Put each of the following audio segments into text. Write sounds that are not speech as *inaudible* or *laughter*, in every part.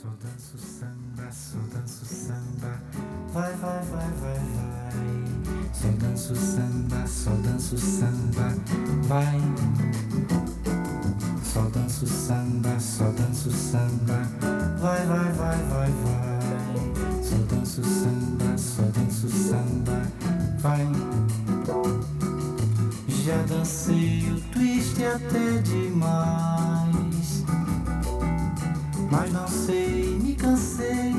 Só danço samba, só danço samba. Vai, vai, vai, vai, vai. Só danço samba, só danço samba. Vai. Só danço samba, só danço samba. Vai, vai, vai, vai, vai. Só danço samba, só danço samba. Vai. Já dancei o twist até demais. Mas não sei, me cansei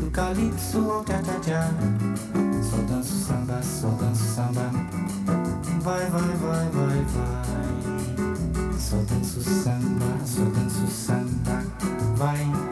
do calypso ao tchá tchá tchá. Só danço samba, só danço samba. Vai, vai, vai, vai, vai. Só danço samba, só danço samba. Vai.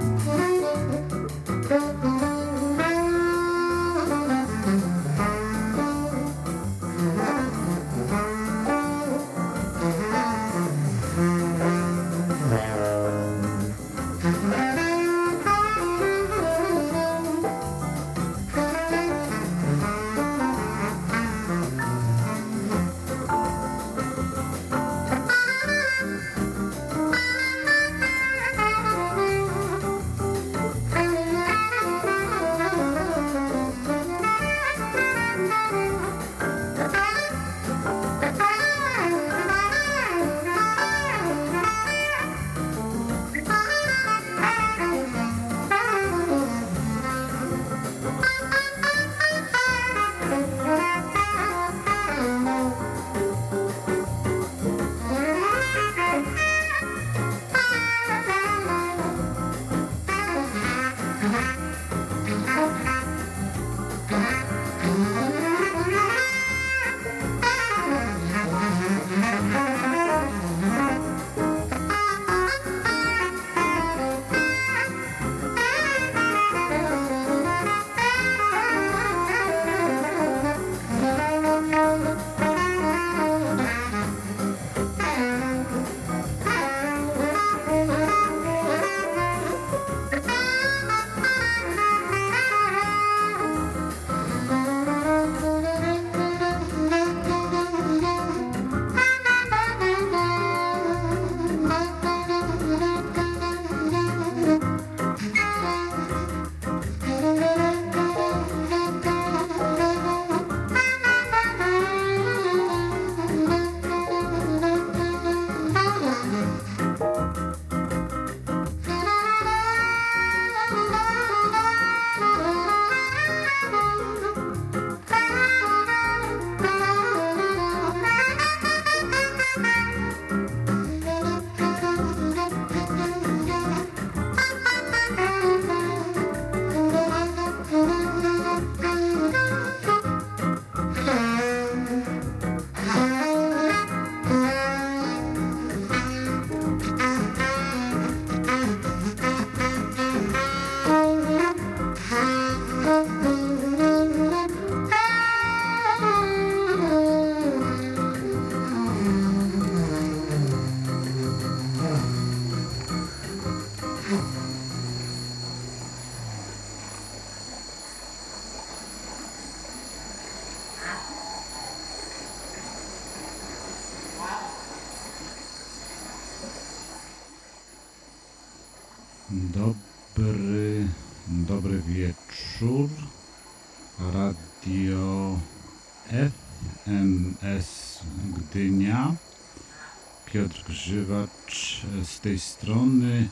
Z tej strony.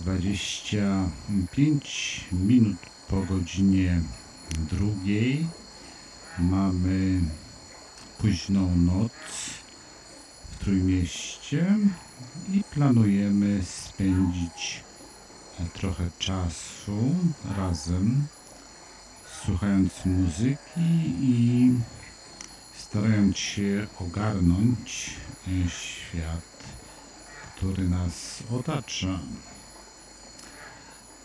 25 minut po godzinie drugiej. Mamy późną noc w Trójmieście i planujemy spędzić e, trochę czasu razem, słuchając muzyki i starając się ogarnąć e, świat, który otacza.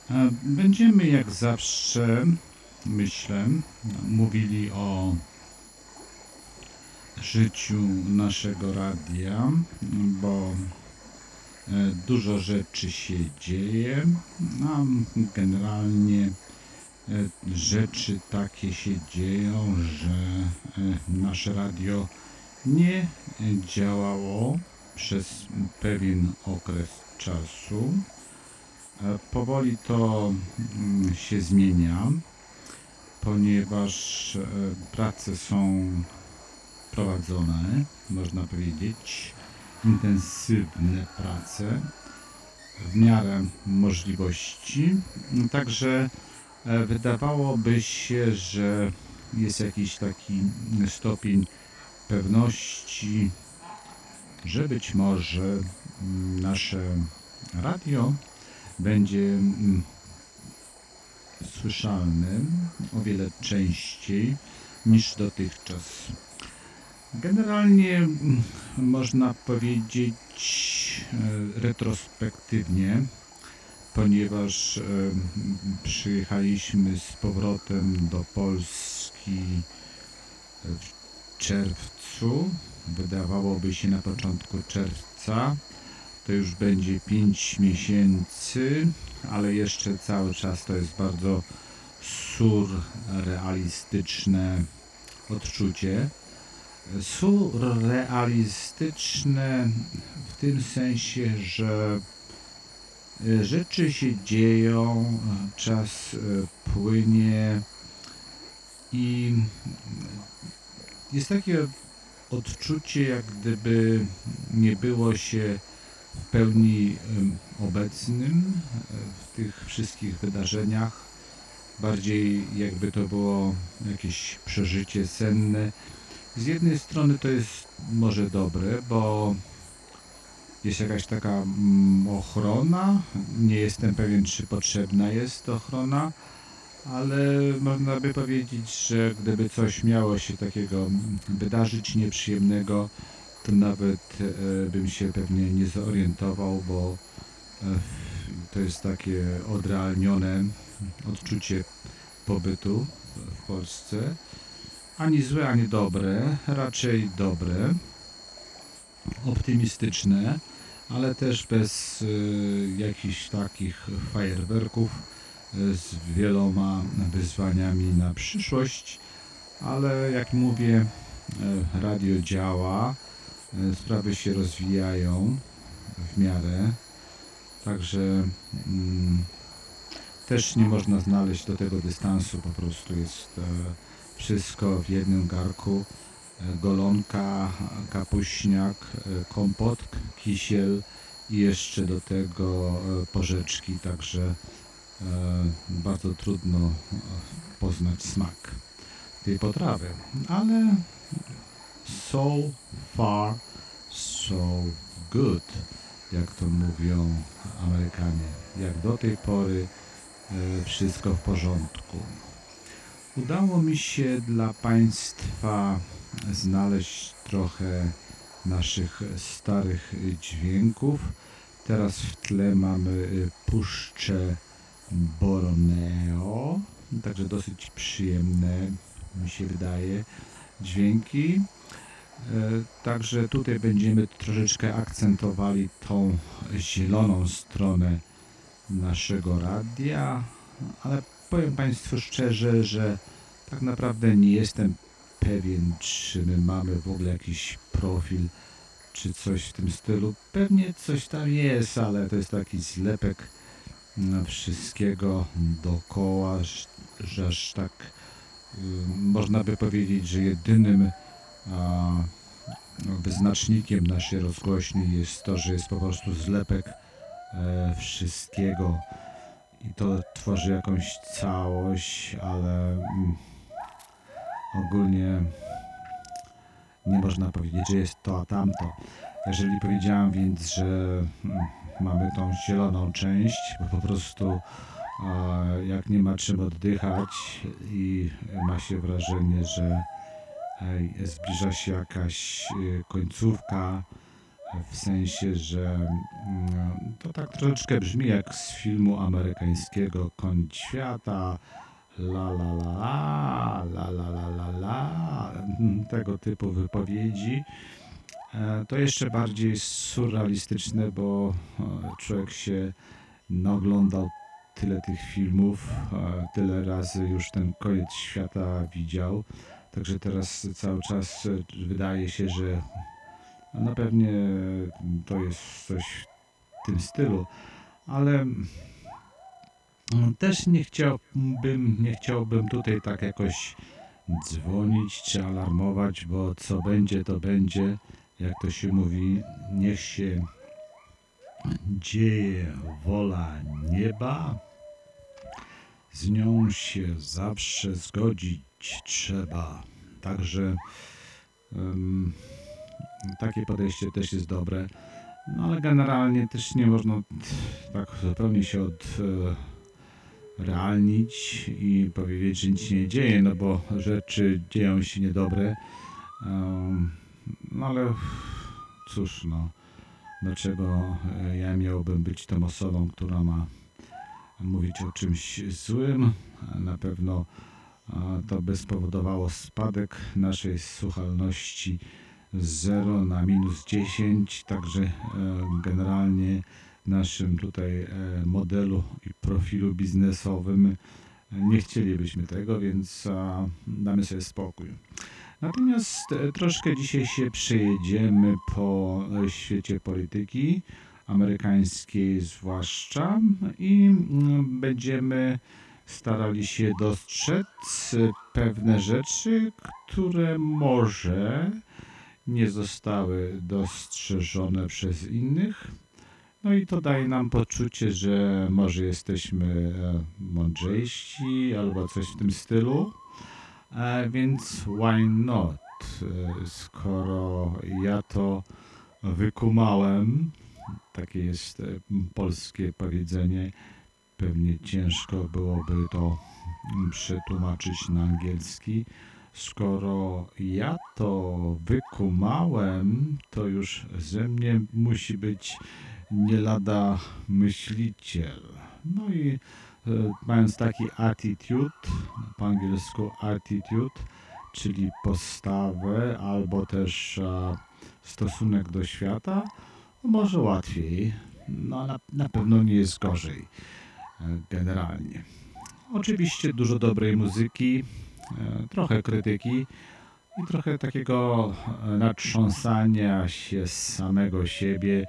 E, Będziemy jak zawsze, myślę, mówili o życiu naszego radia, bo e, dużo rzeczy się dzieje, a generalnie e, rzeczy takie się dzieją, że nasze radio nie działało przez pewien okres czasu E, Powoli to mm, się zmienia, ponieważ e, prace są prowadzone, można powiedzieć, intensywne prace w miarę możliwości. Także e, wydawałoby się, że jest jakiś taki stopień pewności, że być może nasze radio będzie mm, słyszalne o wiele częściej niż dotychczas. Generalnie mm, można powiedzieć e, retrospektywnie, ponieważ e, przyjechaliśmy z powrotem do Polski w czerwcu, wydawałoby się na początku czerwca, to już będzie 5 miesięcy, ale jeszcze cały czas to jest bardzo surrealistyczne odczucie. Surrealistyczne w tym sensie, że rzeczy się dzieją, czas e, płynie i jest takie odczucie, jak gdyby nie było się w pełni obecnym e, w tych wszystkich wydarzeniach. Bardziej jakby to było jakieś przeżycie senne. Z jednej strony to jest może dobre, bo jest jakaś taka mm, ochrona. Nie jestem pewien, czy potrzebna jest ochrona, ale można by powiedzieć, że gdyby coś miało się takiego wydarzyć nieprzyjemnego, nawet e, bym się pewnie nie zorientował, bo e, to jest takie odrealnione odczucie pobytu w Polsce. Ani złe, ani dobre, raczej dobre, optymistyczne, ale też bez y, jakichś takich fajerwerków, z wieloma wyzwaniami na przyszłość, ale jak mówię, radio działa, sprawy się rozwijają w miarę, także mm, też nie można znaleźć do tego dystansu, po prostu jest e, wszystko w jednym garku. E, Golonka, kapuśniak, e, kompot, kisiel i jeszcze do tego e, porzeczki, także e, bardzo trudno e, poznać smak tej potrawy. Ale so far, so good, jak to mówią Amerykanie. Jak do tej pory e, wszystko w porządku. Udało mi się dla Państwa znaleźć trochę naszych starych dźwięków. Teraz w tle mamy y, Puszczę Borneo, także dosyć przyjemne, mi się wydaje, dźwięki. E, Także tutaj będziemy troszeczkę akcentowali tą zieloną stronę naszego radia, ale powiem Państwu szczerze, że tak naprawdę nie jestem pewien, czy my mamy w ogóle jakiś profil, czy coś w tym stylu. Pewnie coś tam jest, ale to jest taki zlepek mm, wszystkiego dookoła, że- aż tak y, można by powiedzieć, że jedynym a, wyznacznikiem naszej rozgłośni jest to, że jest po prostu zlepek e, wszystkiego i to tworzy jakąś całość, ale mm, ogólnie nie można powiedzieć, że jest to a tamto. Jeżeli powiedziałem więc, że mm, mamy tą zieloną część, bo po prostu jak nie ma czym oddychać i ma się wrażenie, że zbliża się jakaś y, końcówka, w sensie, że mm, to tak troszeczkę brzmi jak z filmu amerykańskiego Koniec świata, la la la la, la la la la la, mm, tego typu wypowiedzi. E, To jeszcze bardziej surrealistyczne, bo e, człowiek się naoglądał tyle tych filmów, tyle razy już ten koniec świata widział. Także teraz cały czas e, wydaje się, że no pewnie to jest coś w tym stylu, ale Też nie chciałbym, nie chciałbym tutaj tak jakoś dzwonić czy alarmować, bo co będzie, to będzie. Jak to się mówi, niech się dzieje wola nieba. Z nią się zawsze zgodzić trzeba. Także um, takie podejście też jest dobre. No ale generalnie też nie można tak zupełnie się odrealnić i powiedzieć, że nic się nie dzieje, no bo rzeczy dzieją się niedobre. Um, no ale cóż, no dlaczego ja miałbym być tą osobą, która ma mówić o czymś złym? Na pewno to by spowodowało spadek naszej słuchalności z 0 na minus 10, także e, generalnie naszym tutaj e, modelu i profilu biznesowym nie chcielibyśmy tego, więc damy sobie spokój. Natomiast e, troszkę dzisiaj się przejedziemy po świecie polityki amerykańskiej zwłaszcza i mm, będziemy starali się dostrzec pewne rzeczy, które może nie zostały dostrzeżone przez innych. No i to daje nam poczucie, że może jesteśmy e, mądrzejsi albo coś w tym stylu. E, więc why not? E, skoro ja to wykumałem, takie jest polskie powiedzenie, pewnie ciężko byłoby to przetłumaczyć na angielski. Skoro ja to wykumałem, to już ze mnie musi być nie lada myśliciel. No i e, mając taki attitude, po angielsku attitude, czyli postawę albo też e, stosunek do świata, może łatwiej, no na, na pewno nie jest gorzej e, generalnie. Oczywiście dużo dobrej muzyki, E, trochę krytyki i trochę takiego e, natrząsania się z samego siebie,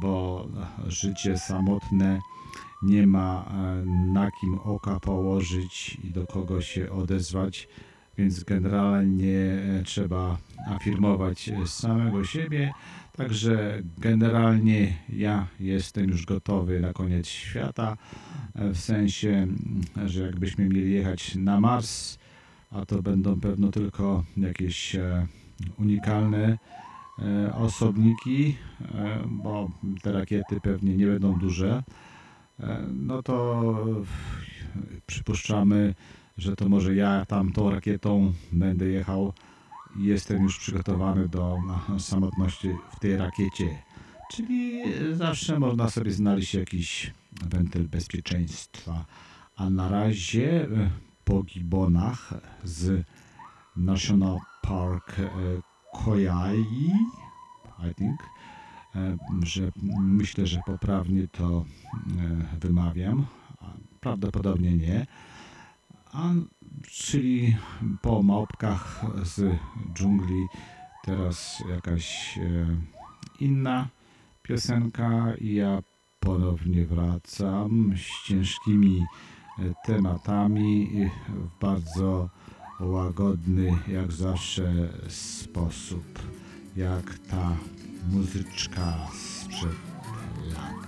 bo życie samotne nie ma na kim oka położyć i do kogo się odezwać, więc generalnie trzeba afirmować samego siebie. Także generalnie ja jestem już gotowy na koniec świata, w sensie, że jakbyśmy mieli jechać na Mars, a to będą pewno tylko jakieś e, unikalne e, osobniki, e, bo te rakiety pewnie nie będą duże, no to przypuszczamy, że to może ja tam tą rakietą będę jechał jestem już przygotowany do samotności w tej rakiecie. Czyli zawsze można sobie znaleźć jakiś wentyl bezpieczeństwa. A na razie po gibonach z National Park e, Koyai, I think, e, że myślę, że poprawnie to e, wymawiam, prawdopodobnie nie, a, czyli po małpkach z dżungli teraz jakaś inna piosenka i ja ponownie wracam z ciężkimi tematami w bardzo łagodny, jak zawsze sposób, jak ta muzyczka sprzed lat.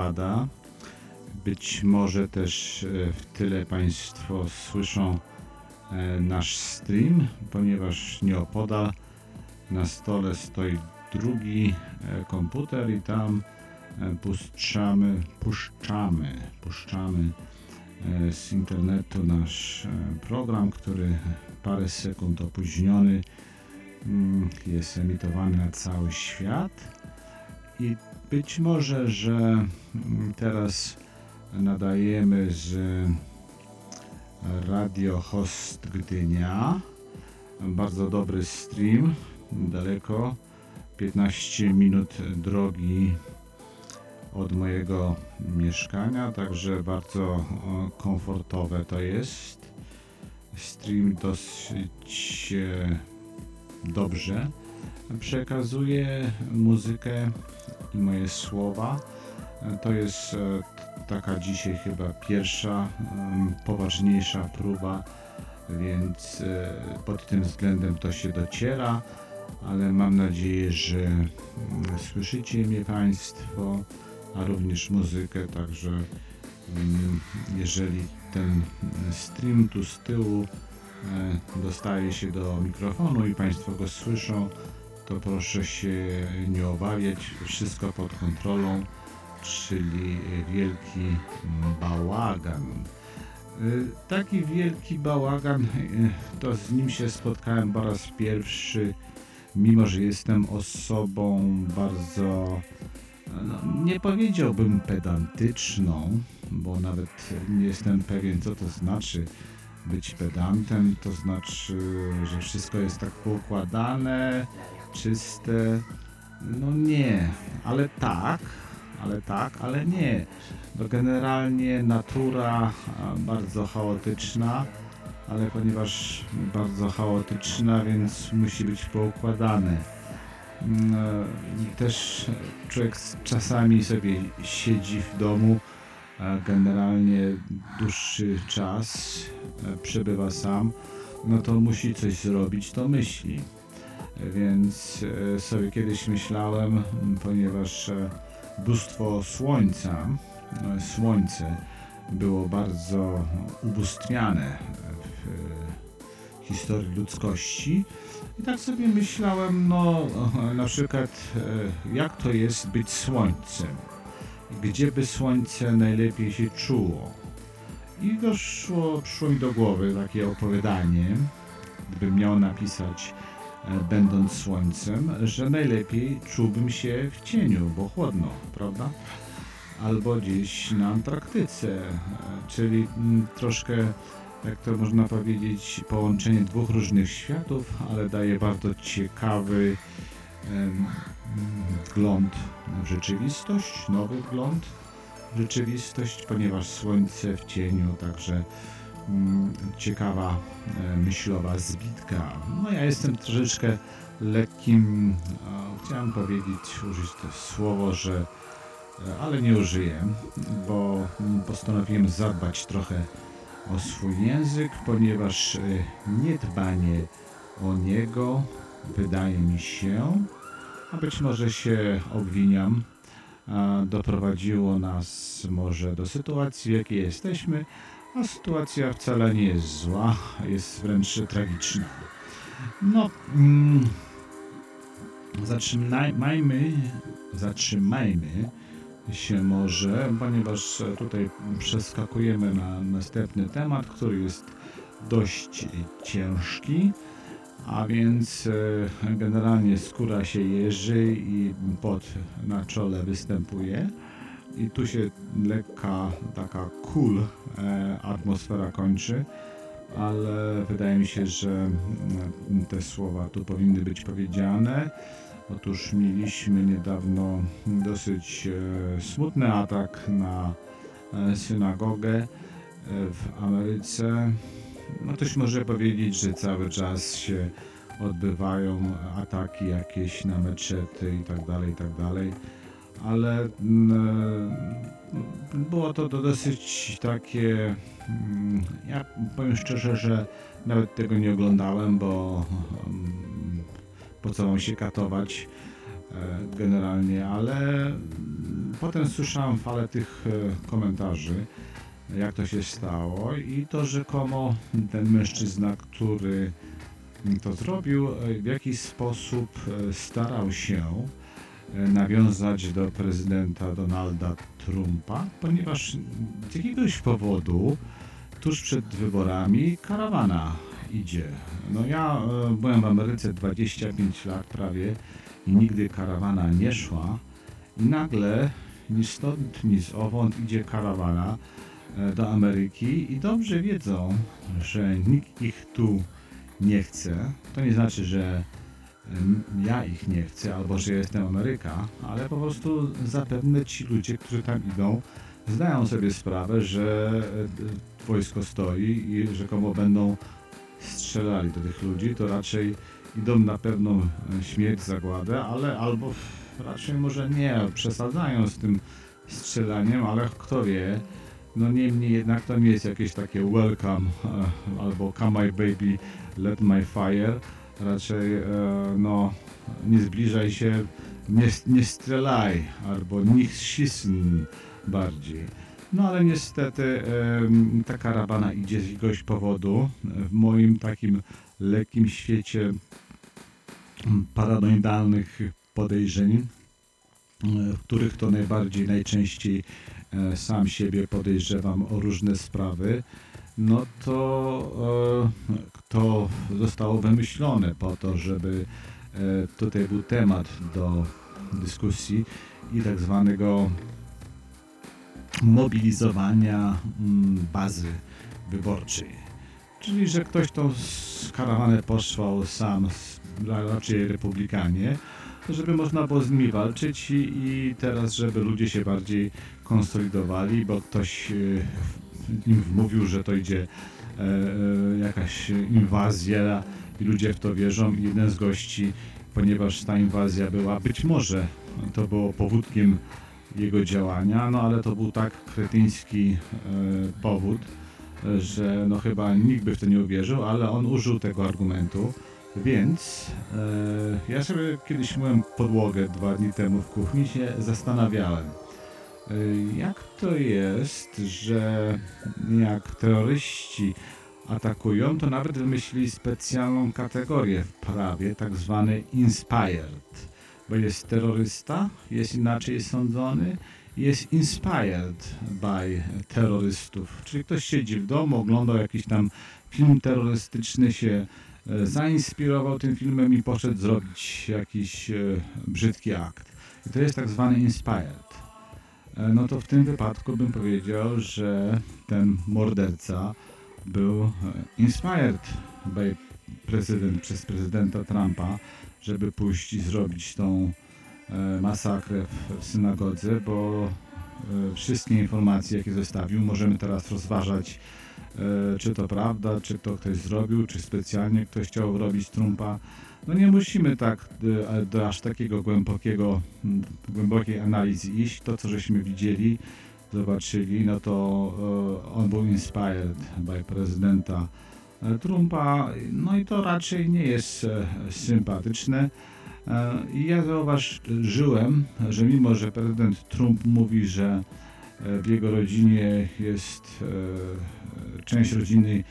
Listopada. Być może też e, w tyle Państwo słyszą e, nasz stream, ponieważ nieopodal na stole stoi drugi e, komputer i tam puszczamy, puszczamy, puszczamy z internetu nasz program, który parę sekund opóźniony mm, jest emitowany na cały świat i być może, że teraz nadajemy z Radio Host Gdynia. Bardzo dobry stream, daleko, 15 minut drogi od mojego mieszkania, także bardzo komfortowe to jest. Stream dosyć e, dobrze przekazuje muzykę i moje słowa. E, To jest e, taka dzisiaj chyba pierwsza, poważniejsza próba, więc e, pod tym względem to się dociera, ale mam nadzieję, że słyszycie mnie Państwo, a również muzykę, także jeżeli ten stream tu z tyłu dostaje się do mikrofonu i Państwo go słyszą, to proszę się nie obawiać, wszystko pod kontrolą, czyli wielki bałagan. Y, Taki wielki bałagan, y, to z nim się spotkałem po raz pierwszy, mimo że jestem osobą bardzo, no, nie powiedziałbym pedantyczną, bo nawet nie jestem pewien, co to znaczy być pedantem, to znaczy, że wszystko jest tak poukładane, czyste. No nie, ale tak, ale tak, ale nie. No generalnie natura bardzo chaotyczna, ale ponieważ bardzo chaotyczna, więc musi być poukładane. Mm, e, Też człowiek czasami sobie siedzi w domu, generalnie dłuższy czas e, przebywa sam, no to musi coś zrobić, to myśli. Więc e, sobie kiedyś myślałem, ponieważ e, bóstwo słońca, e, słońce było bardzo ubóstwiane w historii ludzkości. I tak sobie myślałem, no na przykład jak to jest być słońcem? Gdzie by słońce najlepiej się czuło? I doszło, przyszło mi do głowy takie opowiadanie, gdybym miał napisać będąc słońcem, że najlepiej czułbym się w cieniu, bo chłodno, prawda? Albo gdzieś na Antarktyce, e, czyli mm, troszkę, jak to można powiedzieć, połączenie dwóch różnych światów, ale daje bardzo ciekawy wgląd w rzeczywistość, nowy wgląd w rzeczywistość, ponieważ słońce w cieniu, także ciekawa e, myślowa zbitka. No ja jestem troszeczkę lekkim, chciałem powiedzieć, użyć to słowo, że e, ale nie użyję, bo mm, postanowiłem zadbać trochę o swój język, ponieważ e, niedbanie o niego wydaje mi się, a być może się obwiniam, doprowadziło nas może do sytuacji, w jakiej jesteśmy, a sytuacja wcale nie jest zła, jest wręcz tragiczna. No, mm, zatrzymajmy, zatrzymajmy się może, ponieważ tutaj przeskakujemy na następny temat, który jest dość ciężki, a więc e, generalnie skóra się jeży i pot na czole występuje i tu się lekka taka cool e, atmosfera kończy, ale wydaje mi się, że mm, te słowa tu powinny być powiedziane. Otóż mieliśmy niedawno dosyć e, smutny atak na e, synagogę w Ameryce. No ktoś może powiedzieć, że cały czas się odbywają ataki jakieś na meczety i tak dalej, i tak dalej ale mm, było to, dosyć takie. mm, Ja powiem szczerze, że nawet tego nie oglądałem, bo mm, po co mam się katować e, generalnie, ale potem słyszałem falę tych e, komentarzy, jak to się stało i to rzekomo ten mężczyzna, który to zrobił, e, w jakiś sposób e, starał się e, nawiązać do prezydenta Donalda Trumpa, ponieważ z jakiegoś powodu tuż przed wyborami karawana idzie. No ja e, byłem w Ameryce 25 lat prawie i nigdy karawana nie szła i nagle ni stąd, ni zowąd idzie karawana e, do Ameryki i dobrze wiedzą, że nikt ich tu nie chce. To nie znaczy, że ja ich nie chcę, albo że jestem Ameryka, ale po prostu zapewne ci ludzie, którzy tam idą, zdają sobie sprawę, że e, wojsko stoi i rzekomo będą strzelali do tych ludzi, to raczej idą na pewną e, śmierć, zagładę, ale albo raczej może nie, przesadzają z tym strzelaniem, ale kto wie. No niemniej jednak to nie jest jakieś takie welcome e, albo come my baby, let my fire. Raczej e, no nie zbliżaj się, nie, nie strzelaj albo nie ścisnij bardziej. No ale niestety em, ta karawana idzie z jakiegoś powodu. W moim takim lekkim świecie paranoidalnych podejrzeń, e, w których to najbardziej, najczęściej e, sam siebie podejrzewam o różne sprawy, no to e, to zostało wymyślone po to, żeby e, tutaj był temat do dyskusji i tak zwanego mobilizowania mm, bazy wyborczej. Czyli, że ktoś tą z karawanę posłał sam, raczej republikanie, żeby można było z nimi walczyć i, i teraz, żeby ludzie się bardziej konsolidowali, bo ktoś e, im wmówił, że to idzie e, e, jakaś inwazja i ludzie w to wierzą. Jeden z gości, ponieważ ta inwazja była, być może to było powódkiem jego działania, no ale to był tak kretyński e, powód, że no chyba nikt by w to nie uwierzył, ale on użył tego argumentu, więc e, ja sobie kiedyś myłem podłogę dwa dni temu w kuchni się zastanawiałem, jak to jest, że jak terroryści atakują, to nawet wymyślili specjalną kategorię w prawie, tak zwany inspired bo jest terrorysta, jest inaczej sądzony, jest inspired by terrorystów. Czyli ktoś siedzi w domu, oglądał jakiś tam film terrorystyczny, się e, zainspirował tym filmem i poszedł zrobić jakiś e, brzydki akt. I to jest tak zwany inspired. E, No to w tym wypadku bym powiedział, że ten morderca był e, inspired by prezydent, przez prezydenta Trumpa, żeby pójść i zrobić tą e, masakrę w, synagodze, bo wszystkie informacje, jakie zostawił, możemy teraz rozważać czy to prawda, czy to ktoś zrobił, czy specjalnie ktoś chciał robić Trumpa. No nie musimy tak do aż takiego głębokiego, głębokiej analizy iść. To, co żeśmy widzieli, zobaczyli, no to e, on był inspired by prezydenta e, Trumpa, no i to raczej nie jest e, sympatyczne. I ja zauważyłem, że mimo, że prezydent Trump mówi, że w jego rodzinie jest część rodziny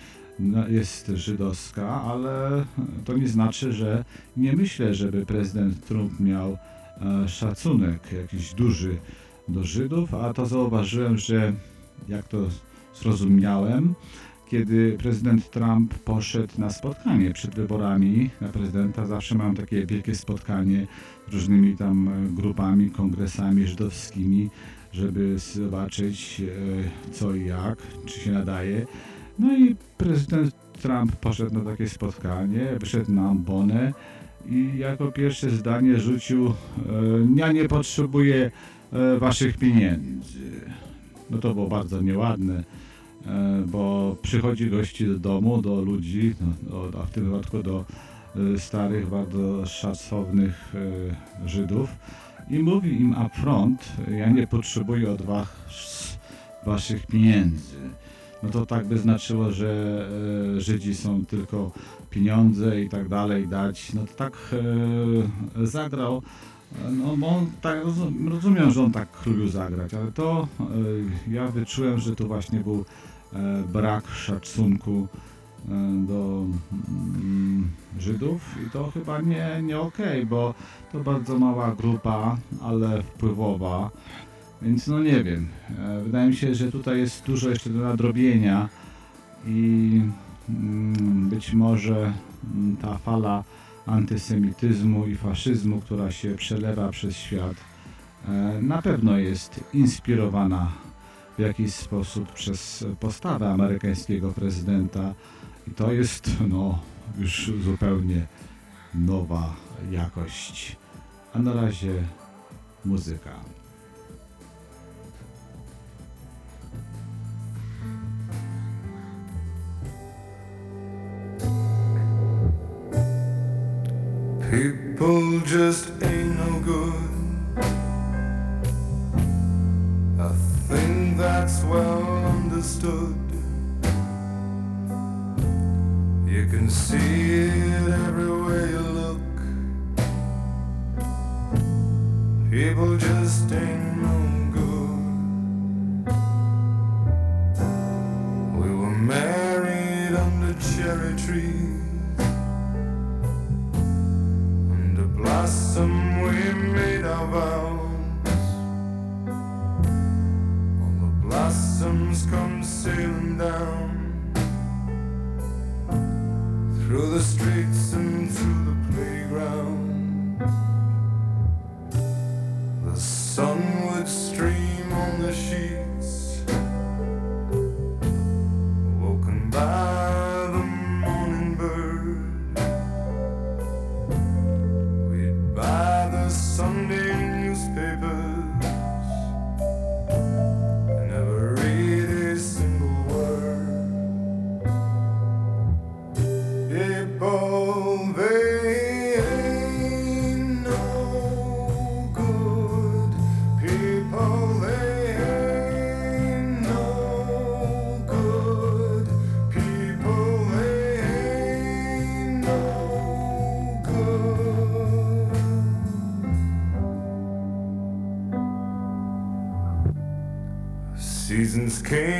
jest żydowska, ale to nie znaczy, że nie myślę, żeby prezydent Trump miał e, szacunek jakiś duży do Żydów, a to zauważyłem, że jak to zrozumiałem, kiedy prezydent Trump poszedł na spotkanie przed wyborami na prezydenta, zawsze mam takie wielkie spotkanie z różnymi tam e, grupami, kongresami żydowskimi, żeby zobaczyć e, co i jak, czy się nadaje. No i prezydent Trump poszedł na takie spotkanie, wyszedł na ambonę i jako pierwsze zdanie rzucił e, ja nie potrzebuję e, waszych pieniędzy. No to było bardzo nieładne, e, bo przychodzi gości do domu, do ludzi, no, a w tym wypadku do starych, bardzo szacownych Żydów i mówi im upfront, ja nie potrzebuję od was waszych pieniędzy. No to tak by znaczyło, że e, Żydzi są tylko pieniądze i tak dalej dać. No to tak e, zagrał. No, on tak, rozum- rozumiem, że on tak lubił zagrać, ale to e, ja wyczułem, że to właśnie był brak szacunku do mm, Żydów i to chyba nie, nie okej, bo to bardzo mała grupa, ale wpływowa. Więc no nie wiem. E, Wydaje mi się, że tutaj jest dużo jeszcze do nadrobienia i mm, być może mm, ta fala antysemityzmu i faszyzmu, która się przelewa przez świat, e, na pewno jest inspirowana w jakiś sposób przez postawę amerykańskiego prezydenta i to jest no już zupełnie nowa jakość. A na razie muzyka. People just ain't no good. I think that's well understood. You can see it everywhere you look. People just ain't no good. We were married under cherry trees. Seasons came,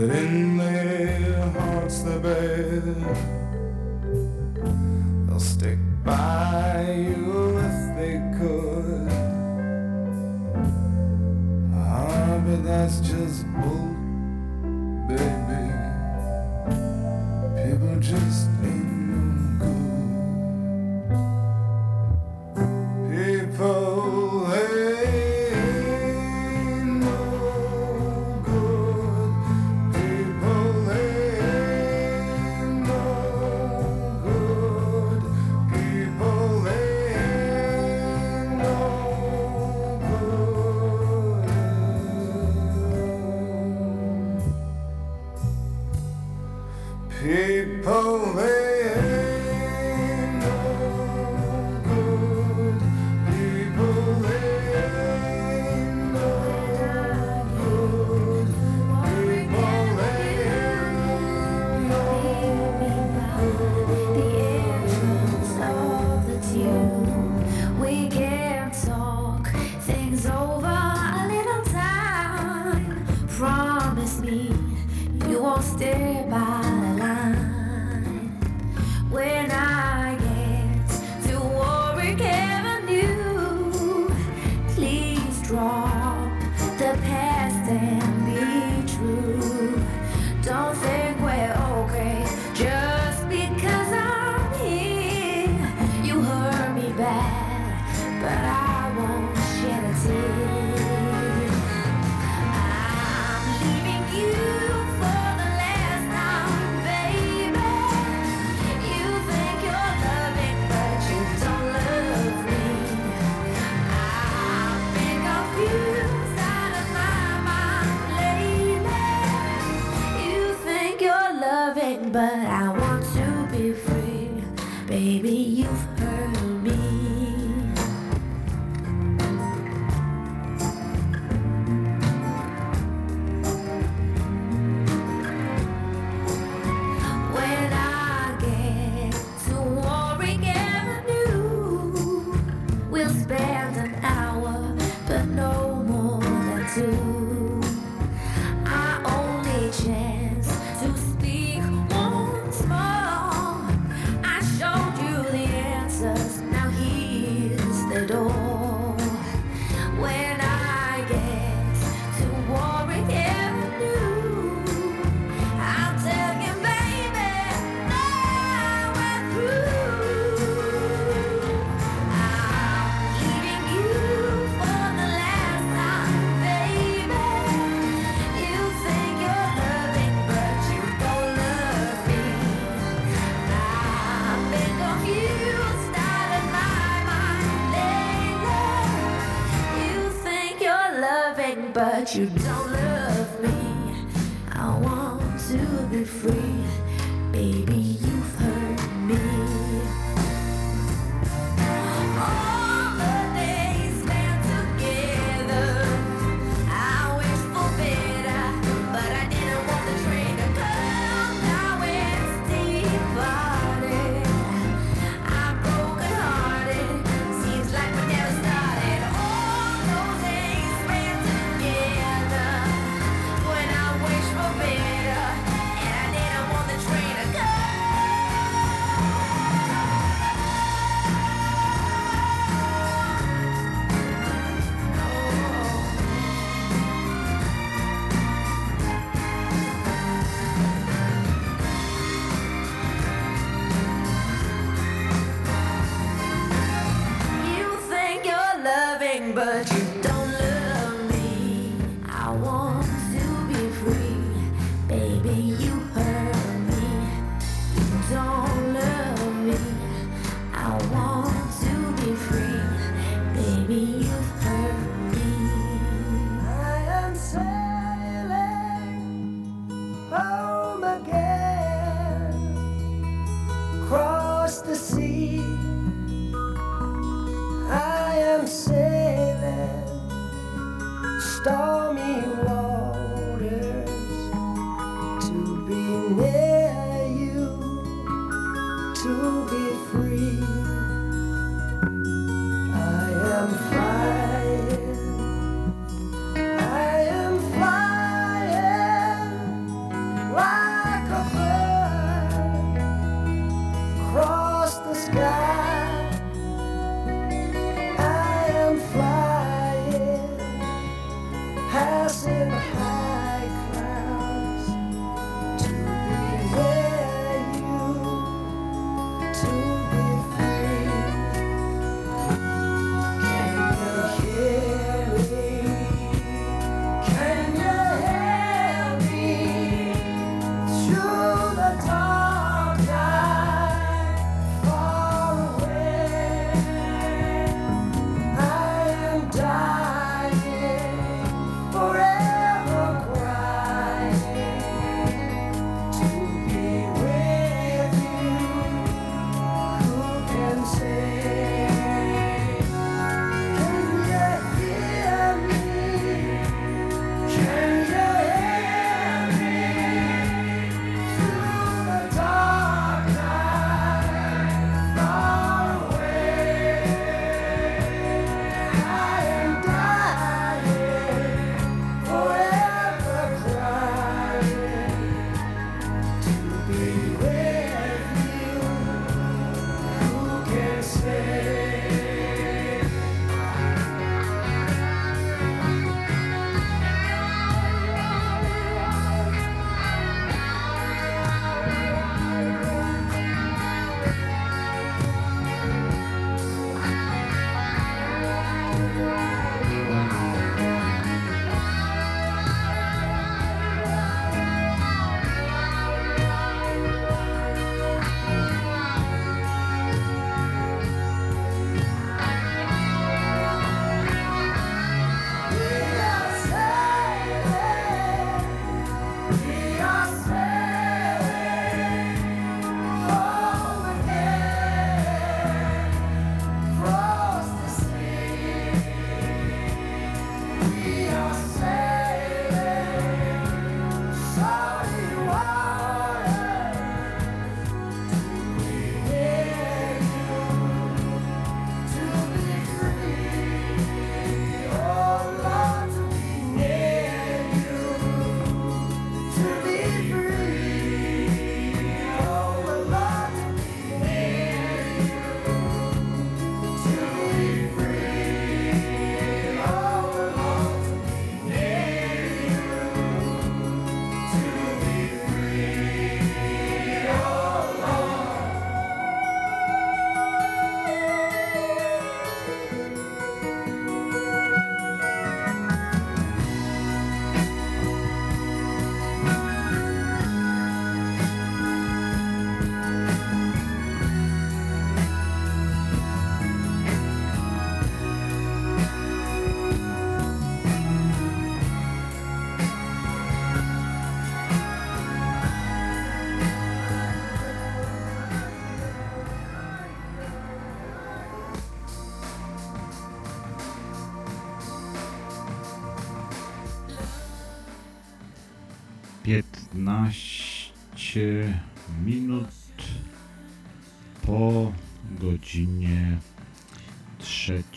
that in their hearts they're bad. You. don't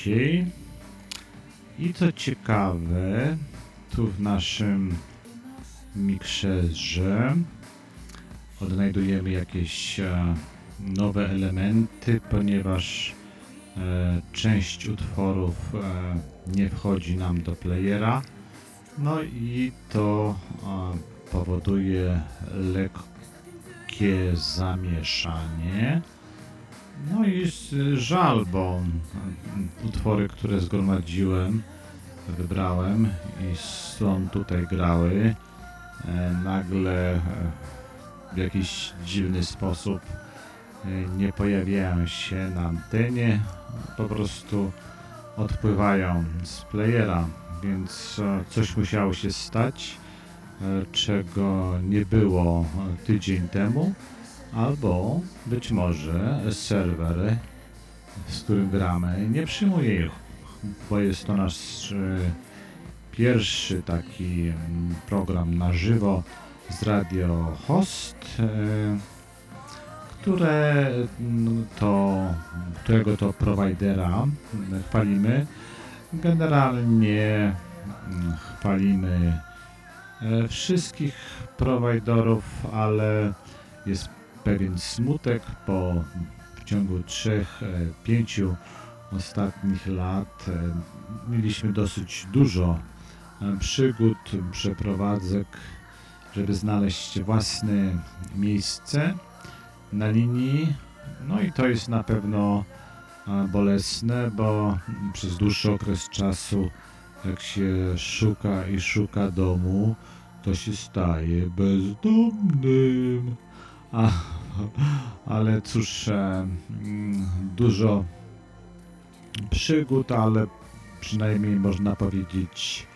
bardziej. I co ciekawe, tu w naszym mikserze odnajdujemy jakieś e, nowe elementy, ponieważ e, część utworów e, nie wchodzi nam do playera. No i to powoduje lekkie zamieszanie. No i żal, bo utwory, które zgromadziłem, wybrałem i są tutaj grały, e, nagle e, w jakiś dziwny sposób e, nie pojawiają się na antenie, po prostu odpływają z playera, więc coś musiało się stać, czego nie było tydzień temu, albo być może serwer, z którym gramy, nie przyjmuje ich, bo jest to nasz e, pierwszy taki mm, program na żywo z Radio Host, e, które mm, to, którego to prowajdera mm, chwalimy. Generalnie chwalimy e, wszystkich prowajderów, ale jest pewien smutek, bo w ciągu trzech, e, pięciu ostatnich lat e, mieliśmy dosyć dużo e, przygód, przeprowadzek, żeby znaleźć własne miejsce na linii. No i to jest na pewno bolesne, bo przez dłuższy okres czasu, jak się szuka i szuka domu, to się staje bezdomnym. A, *laughs* ale cóż, e, mm, dużo przygód, ale przynajmniej można powiedzieć,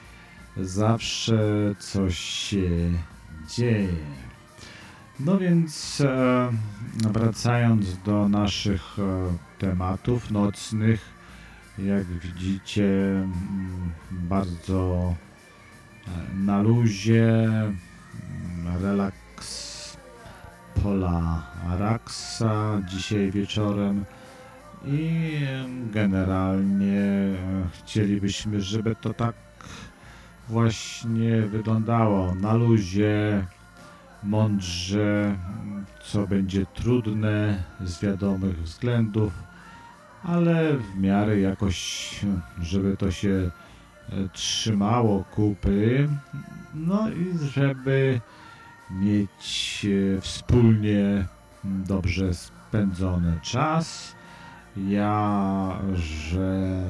zawsze coś się dzieje. No więc e, wracając do naszych e, tematów nocnych, jak widzicie, mm, bardzo na luzie, mm, relaks Pola Raksa dzisiaj wieczorem. I generalnie chcielibyśmy, żeby to tak właśnie wyglądało. Na luzie, mądrze, co będzie trudne z wiadomych względów, ale w miarę jakoś, żeby to się e, trzymało kupy, no i żeby mieć e, wspólnie dobrze spędzony czas. Ja, że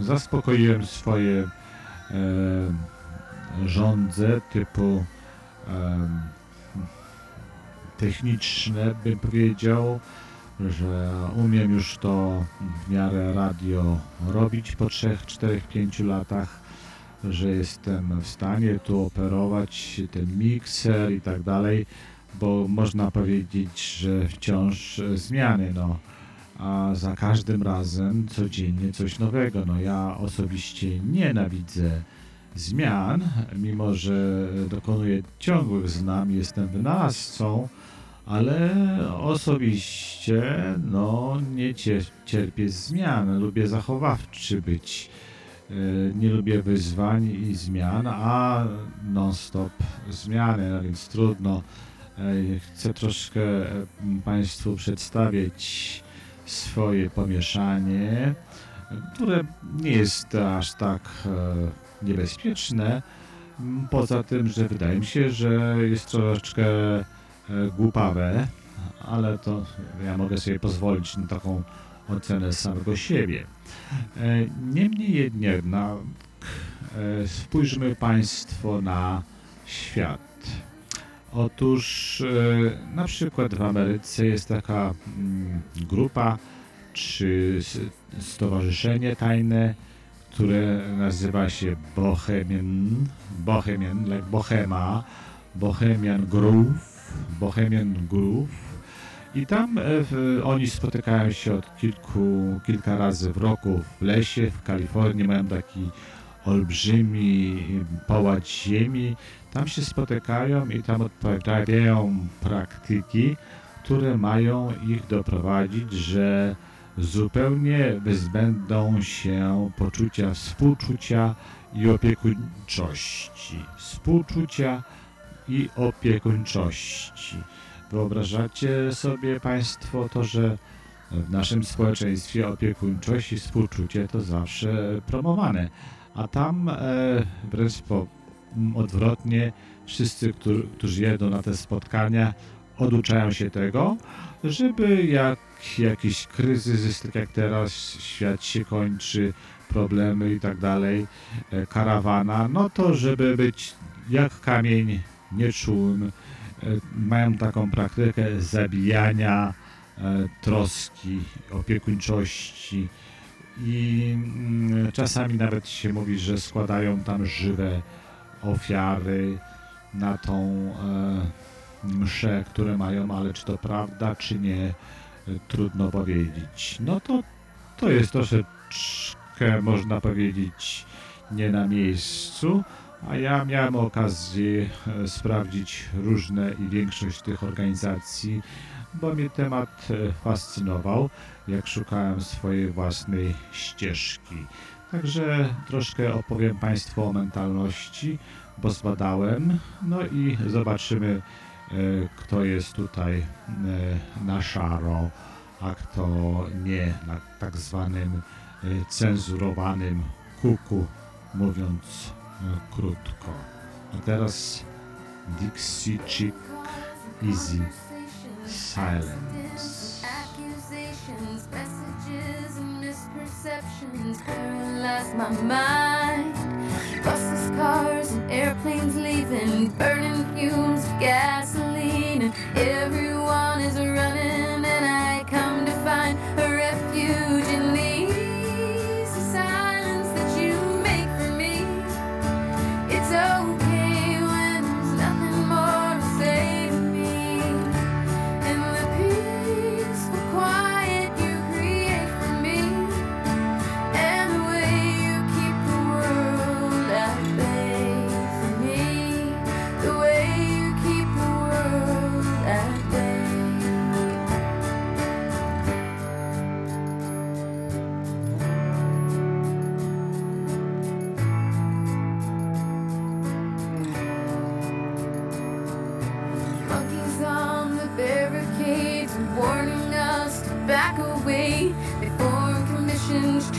zaspokoiłem swoje e, typu e, techniczne, bym powiedział, że umiem już to w miarę radio robić po 3, 4, 5 latach że jestem w stanie tu operować ten mikser i tak dalej, bo można powiedzieć, że wciąż zmiany, no. A za każdym razem codziennie coś nowego. No ja osobiście nienawidzę zmian, mimo że dokonuję ciągłych znam, jestem wynalazcą, ale osobiście no nie cier- cierpię zmian, lubię zachowawczy być. E, nie lubię wyzwań i zmian, a non-stop zmiany, no więc trudno. E, Chcę troszkę e, Państwu przedstawić swoje pomieszanie, które nie jest aż tak e, niebezpieczne. M, Poza tym, że wydaje mi się, że jest troszeczkę głupawe, ale to ja mogę sobie pozwolić na taką ocenę samego siebie. E, Niemniej jednak e, spójrzmy Państwo na świat. Otóż e, na przykład w Ameryce jest taka mm, grupa czy stowarzyszenie tajne, które nazywa się Bohemian, Bohemian, like Bohema, Bohemian Groove, Bohemian Groove. I tam e, w, oni spotykają się od kilku, kilka razy w roku w lesie, w Kalifornii. Mają taki olbrzymi połać ziemi. Tam się spotykają i tam odpowiadają praktyki, które mają ich doprowadzić, że zupełnie wyzbędą się poczucia współczucia i opiekuńczości. Współczucia i opiekuńczości. Wyobrażacie sobie Państwo to, że w naszym społeczeństwie opiekuńczość i współczucie to zawsze promowane, a tam e, wręcz po, odwrotnie wszyscy, którzy, którzy jedą na te spotkania, oduczają się tego, żeby jak jakiś kryzys tak jak teraz, świat się kończy, problemy i tak dalej, e, karawana, no to żeby być jak kamień nieczułym, mają taką praktykę zabijania, e, troski, opiekuńczości i mm, czasami nawet się mówi, że składają tam żywe ofiary na tą e, mszę, które mają, ale czy to prawda, czy nie, e, trudno powiedzieć. No to, to jest troszeczkę, można powiedzieć, nie na miejscu, a ja miałem okazję e, sprawdzić różne i większość tych organizacji, bo mnie temat e, fascynował, jak szukałem swojej własnej ścieżki. Także troszkę opowiem Państwu o mentalności, bo zbadałem, no i zobaczymy, e, kto jest tutaj na szaro, a kto nie, na tak zwanym cenzurowanym kuku, mówiąc krótko. A teraz Dixie Chick Easy Silence. Accusations, messages, misperceptions paralyze my mind. Buses, cars, and airplanes leaving, burning fumes gasoline, and everyone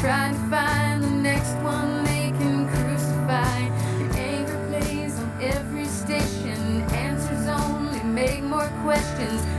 trying to find the next one they can crucify. Anger plays on every station. Answers only make more questions.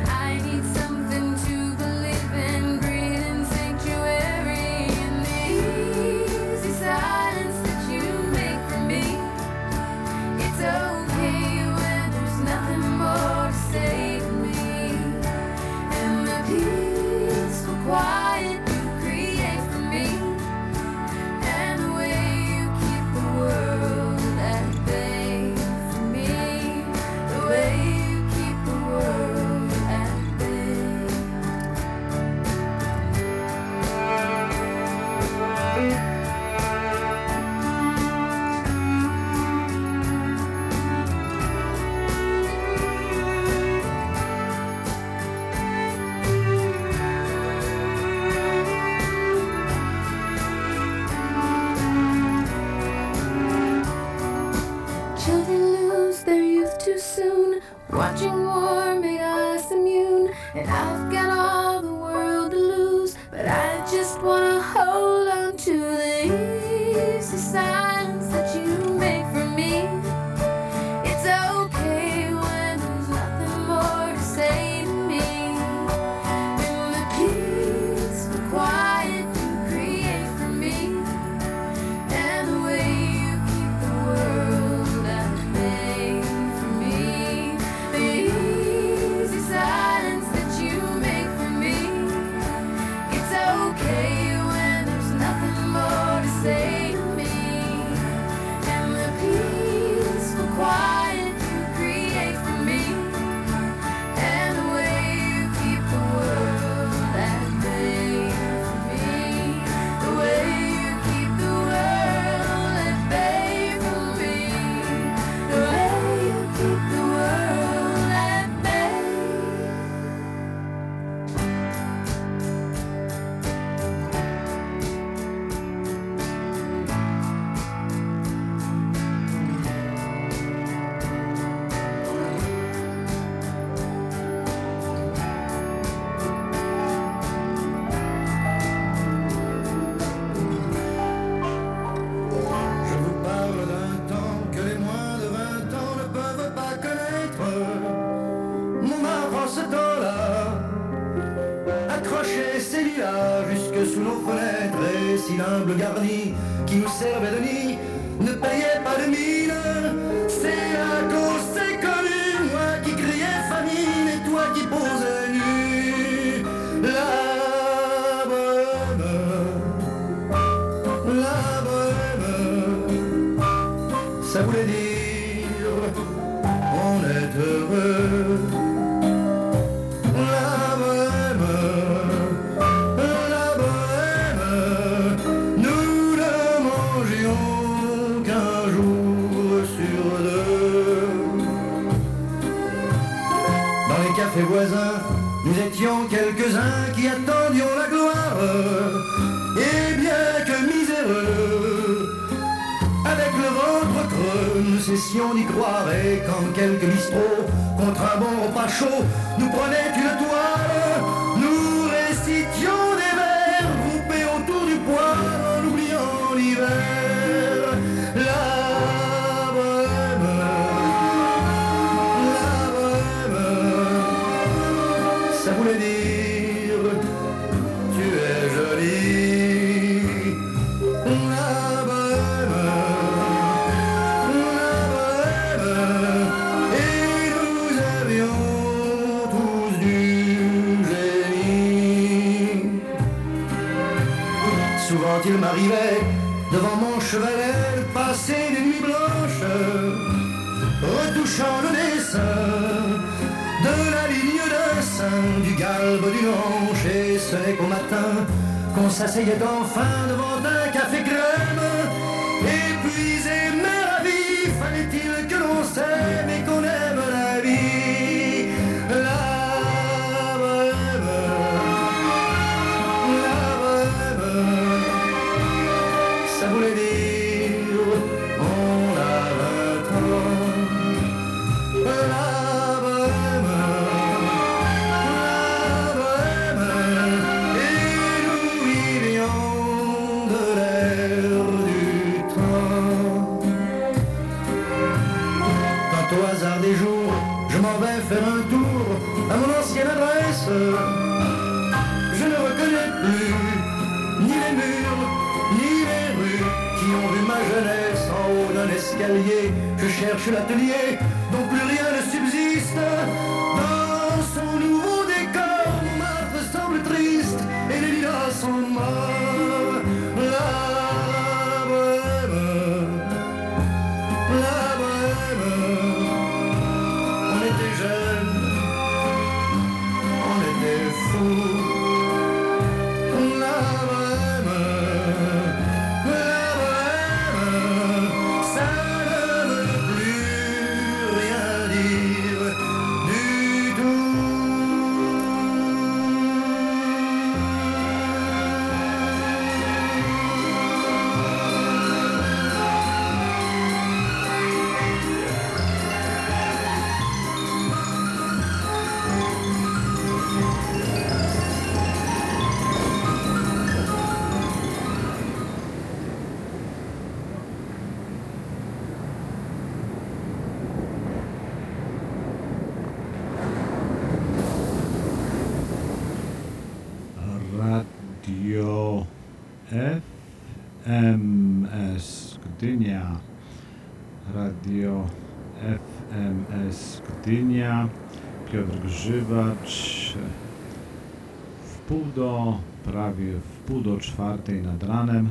czwartej nad ranem.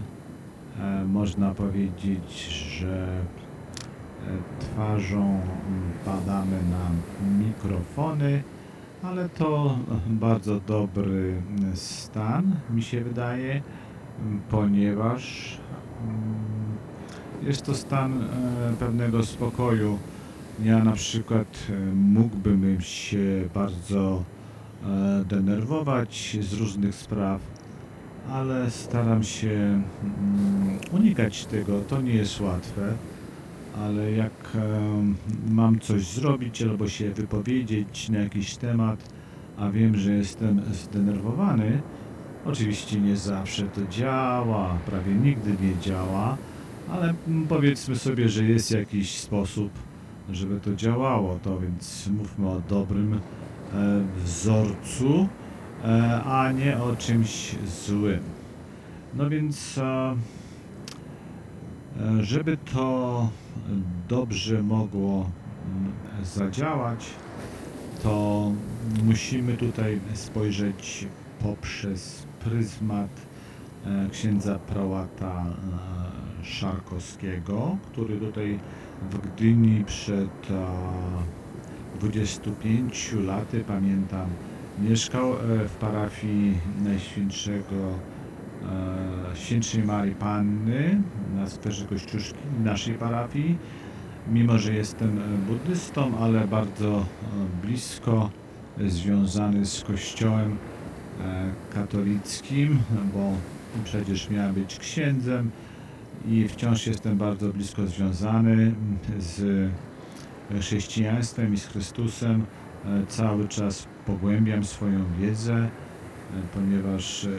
E, można powiedzieć, że e, twarzą badamy na mikrofony, ale to bardzo dobry stan, mi się wydaje, ponieważ jest to stan e, pewnego spokoju. Ja na przykład mógłbym się bardzo denerwować z różnych spraw, ale staram się mm, unikać tego. To nie jest łatwe, ale jak e, mam coś zrobić albo się wypowiedzieć na jakiś temat, a wiem, że jestem zdenerwowany, oczywiście nie zawsze to działa, prawie nigdy nie działa, ale mm, powiedzmy sobie, że jest jakiś sposób, żeby to działało, to więc mówmy o dobrym e, wzorcu, E, a nie o czymś złym. No więc, e, e, żeby to dobrze mogło zadziałać, to musimy tutaj spojrzeć poprzez pryzmat księdza prałata Szarkowskiego, który tutaj w Gdyni przed 25 laty, pamiętam, mieszkał e, w parafii Najświętszego e, Świętszej Marii Panny na skwerze Kościuszki naszej parafii. Mimo, że jestem e, buddystą, ale bardzo blisko związany z kościołem katolickim, bo przecież miałem być księdzem i wciąż jestem bardzo blisko związany z chrześcijaństwem i z Chrystusem. Cały czas pogłębiam swoją wiedzę, e, ponieważ e,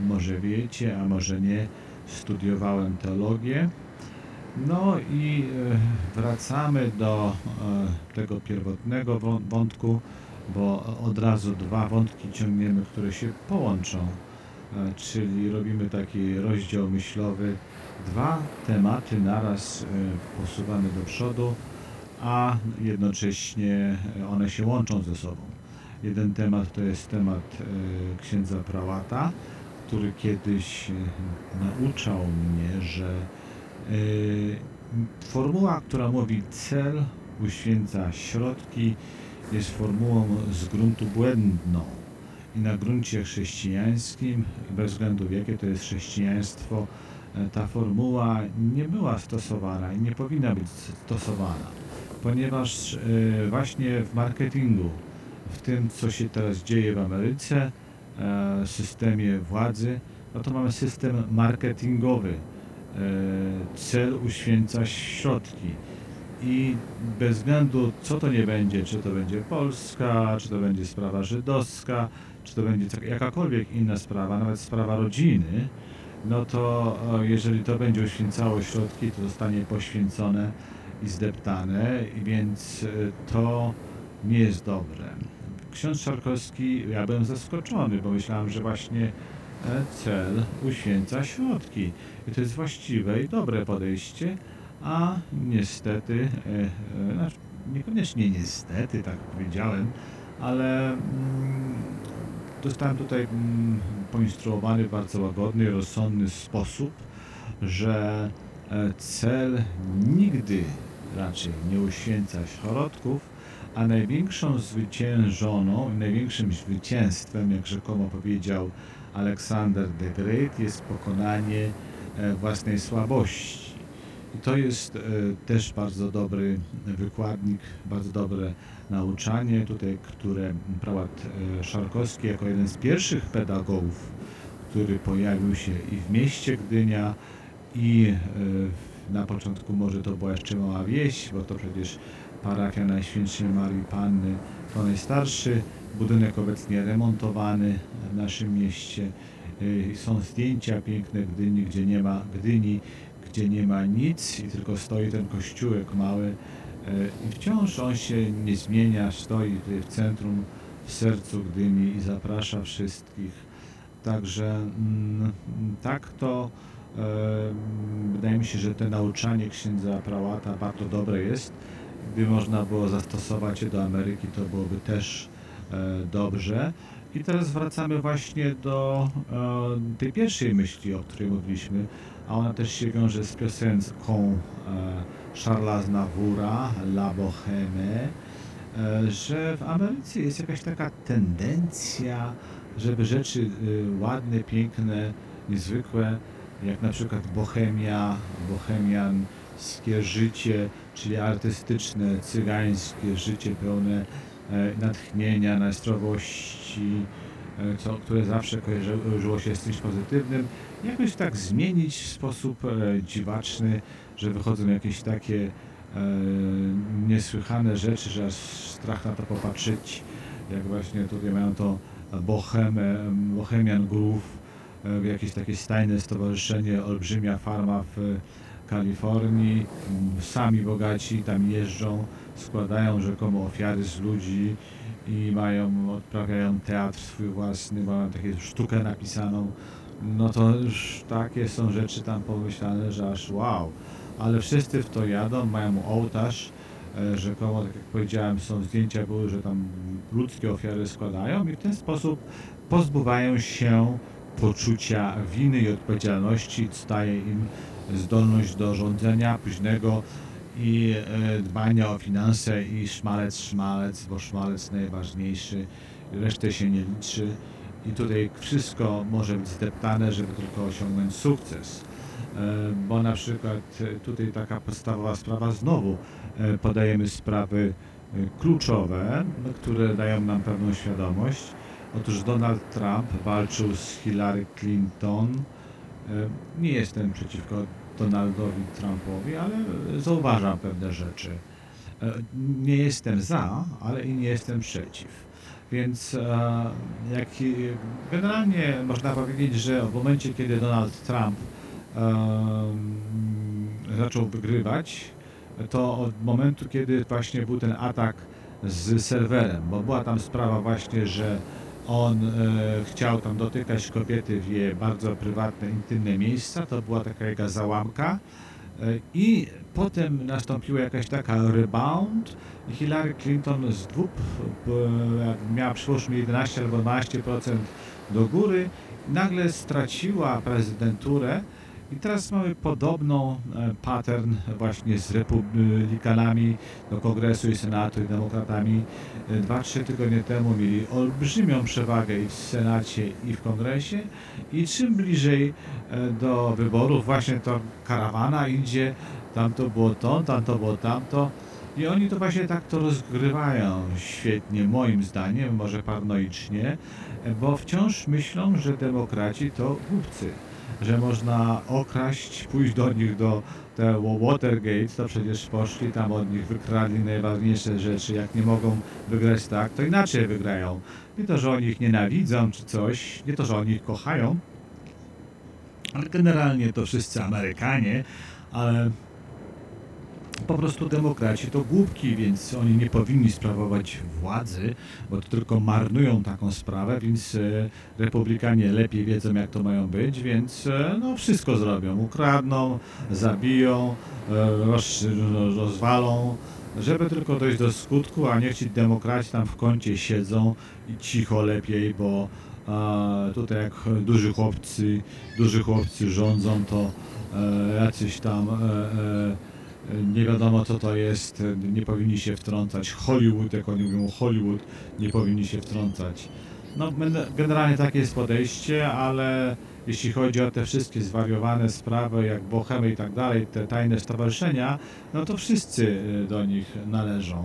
może wiecie, a może nie, studiowałem teologię. No i e, wracamy do tego pierwotnego wą- wątku, bo od razu dwa wątki ciągniemy, które się połączą, czyli robimy taki rozdział myślowy, dwa tematy naraz posuwane do przodu, a jednocześnie one się łączą ze sobą. Jeden temat to jest temat e, księdza prałata, który kiedyś e, nauczał mnie, że e, formuła, która mówi cel uświęca środki, jest formułą z gruntu błędną. I na gruncie chrześcijańskim, bez względu jakie to jest chrześcijaństwo, ta formuła nie była stosowana i nie powinna być stosowana, ponieważ właśnie w marketingu, w tym co się teraz dzieje w Ameryce, e, systemie władzy, no to mamy system marketingowy. E, Cel uświęca środki. I bez względu co to nie będzie, czy to będzie Polska, czy to będzie sprawa żydowska, czy to będzie tak- jakakolwiek inna sprawa, nawet sprawa rodziny, no to e, jeżeli to będzie uświęcało środki, to zostanie poświęcone i zdeptane, więc to nie jest dobre. Ksiądz Szarkowski, ja byłem zaskoczony, bo myślałem, że właśnie e, cel uświęca środki. I to jest właściwe i dobre podejście, a niestety, e, e, znaczy, niekoniecznie niestety, tak powiedziałem, ale mm, dostałem tutaj mm, poinstruowany w bardzo łagodny rozsądny sposób, że cel nigdy raczej nie uświęca środków, a największą zwyciężoną największym zwycięstwem, jak rzekomo powiedział Aleksander the Great, jest pokonanie e, własnej słabości. I to jest e, też bardzo dobry wykładnik, bardzo dobre nauczanie, tutaj, które prałat e, Szarkowski jako jeden z pierwszych pedagogów, który pojawił się i w mieście Gdynia, i na początku może to była jeszcze mała wieś, bo to przecież parafia Najświętszej Marii Panny to najstarszy budynek obecnie remontowany w naszym mieście. E, Są zdjęcia piękne Gdyni, gdzie nie ma Gdyni, gdzie nie ma nic i tylko stoi ten kościółek mały e, i wciąż on się nie zmienia, stoi w centrum, w sercu Gdyni i zaprasza wszystkich. Także mm, tak to e, wydaje mi się, że to nauczanie księdza prałata bardzo dobre jest. Gdyby można było zastosować je do Ameryki, to byłoby też e, dobrze. I teraz wracamy właśnie do e, tej pierwszej myśli, o której mówiliśmy, a ona też się wiąże z piosenką e, Charlesa Aznavoura, La Boheme, że w Ameryce jest jakaś taka tendencja, żeby rzeczy ładne, piękne, niezwykłe, jak na przykład bohemia, bohemianskie życie, czyli artystyczne, cygańskie życie pełne e, natchnienia, nastrowości, e, co, które zawsze kojarzyło się z czymś pozytywnym, jakoś tak zmienić w sposób e, dziwaczny, że wychodzą jakieś takie niesłychane rzeczy, że aż strach na to popatrzeć, jak właśnie tutaj mają to Bohemę, Bohemian Groove, jakieś takie stajne stowarzyszenie, olbrzymia farma w Kalifornii, sami bogaci tam jeżdżą, składają rzekomo ofiary z ludzi i mają, odprawiają teatr swój własny, mają taką sztukę napisaną, no to już takie są rzeczy tam pomyślane, że aż wow. Ale wszyscy w to jadą, mają ołtarz, e, rzekomo, tak jak powiedziałem, są zdjęcia były, że tam ludzkie ofiary składają i w ten sposób pozbywają się poczucia winy i odpowiedzialności, co daje im zdolność do rządzenia późnego i e, dbania o finanse i szmalec, szmalec, bo szmalec najważniejszy, resztę się nie liczy i tutaj wszystko może być zdeptane, żeby tylko osiągnąć sukces. E, Bo na przykład e, tutaj taka podstawowa sprawa, znowu podajemy sprawy kluczowe, no, które dają nam pewną świadomość. Otóż Donald Trump walczył z Hillary Clinton. E, Nie jestem przeciwko Donaldowi Trumpowi, ale zauważam pewne rzeczy. E, Nie jestem za, ale i nie jestem przeciw. Więc e, jak, generalnie można powiedzieć, że w momencie, kiedy Donald Trump zaczął wygrywać, to od momentu, kiedy właśnie był ten atak z serwerem, bo była tam sprawa właśnie, że on e, chciał tam dotykać kobiety w jej bardzo prywatne, intymne miejsca, to była taka jego załamka. E, i potem nastąpiła jakaś taka rebound. Hillary Clinton z dwóch, e, miała przyłóżmy 11 albo 12% do góry, nagle straciła prezydenturę i teraz mamy podobną e, pattern właśnie z republikanami do Kongresu i Senatu i demokratami. E, Dwa, trzy tygodnie temu mieli olbrzymią przewagę i w Senacie i w Kongresie. I czym bliżej e, do wyborów właśnie to karawana idzie, tam to było to, tam to było tamto. I oni to właśnie tak to rozgrywają świetnie, moim zdaniem, może paranoicznie, e, bo wciąż myślą, że demokraci to głupcy że można okraść, pójść do nich do te Watergate, to przecież poszli tam od nich, wykradli najważniejsze rzeczy. Jak nie mogą wygrać tak, to inaczej wygrają. Nie to, że oni ich nienawidzą czy coś, nie to, że oni ich kochają, ale generalnie to wszyscy Amerykanie, ale po prostu demokraci to głupki, więc oni nie powinni sprawować władzy, bo to tylko marnują taką sprawę, więc e, republikanie lepiej wiedzą jak to mają być, więc e, no wszystko zrobią, ukradną, zabiją, e, roz, rozwalą, żeby tylko dojść do skutku, a niech ci demokraci tam w kącie siedzą i cicho lepiej, bo tutaj jak duży chłopcy, duży chłopcy rządzą, to jacyś tam nie wiadomo co to jest, nie powinni się wtrącać. Hollywood, jak oni mówią Hollywood, nie powinni się wtrącać. No gen- generalnie takie jest podejście, ale jeśli chodzi o te wszystkie zwariowane sprawy, jak Bohemy i tak dalej, te tajne stowarzyszenia, no to wszyscy y, do nich należą.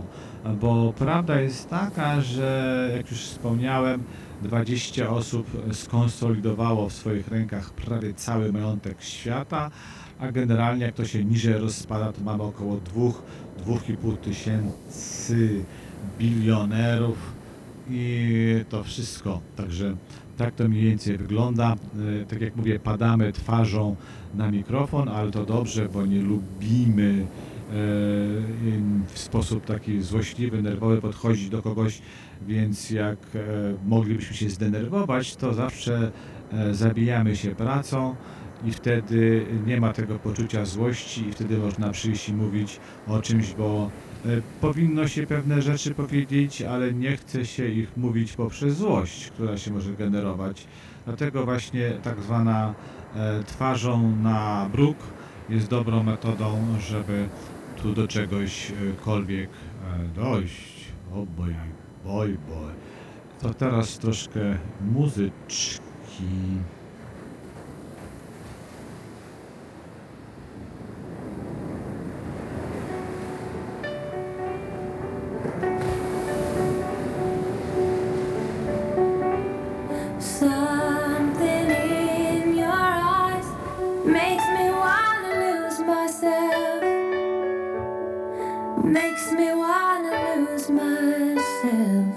Bo prawda jest taka, że jak już wspomniałem, 20 osób skonsolidowało w swoich rękach prawie cały majątek świata, a generalnie jak to się niżej rozpada, to mamy około 2-2,5 tysięcy bilionerów i to wszystko. Także tak to mniej więcej wygląda. E, Tak jak mówię, padamy twarzą na mikrofon, ale to dobrze, bo nie lubimy e, w sposób taki złośliwy, nerwowy podchodzić do kogoś, więc jak e, moglibyśmy się zdenerwować, to zawsze zabijamy się pracą i wtedy nie ma tego poczucia złości i wtedy można przyjść i mówić o czymś, bo e, powinno się pewne rzeczy powiedzieć, ale nie chce się ich mówić poprzez złość, która się może generować. Dlatego właśnie tak zwana e, twarzą na bruk jest dobrą metodą, żeby tu do czegośkolwiek e, dojść. O boj, boj, boj. To teraz troszkę muzyczki. Myself. Makes me wanna lose myself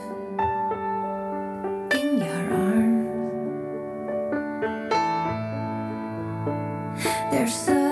in your arms. There's something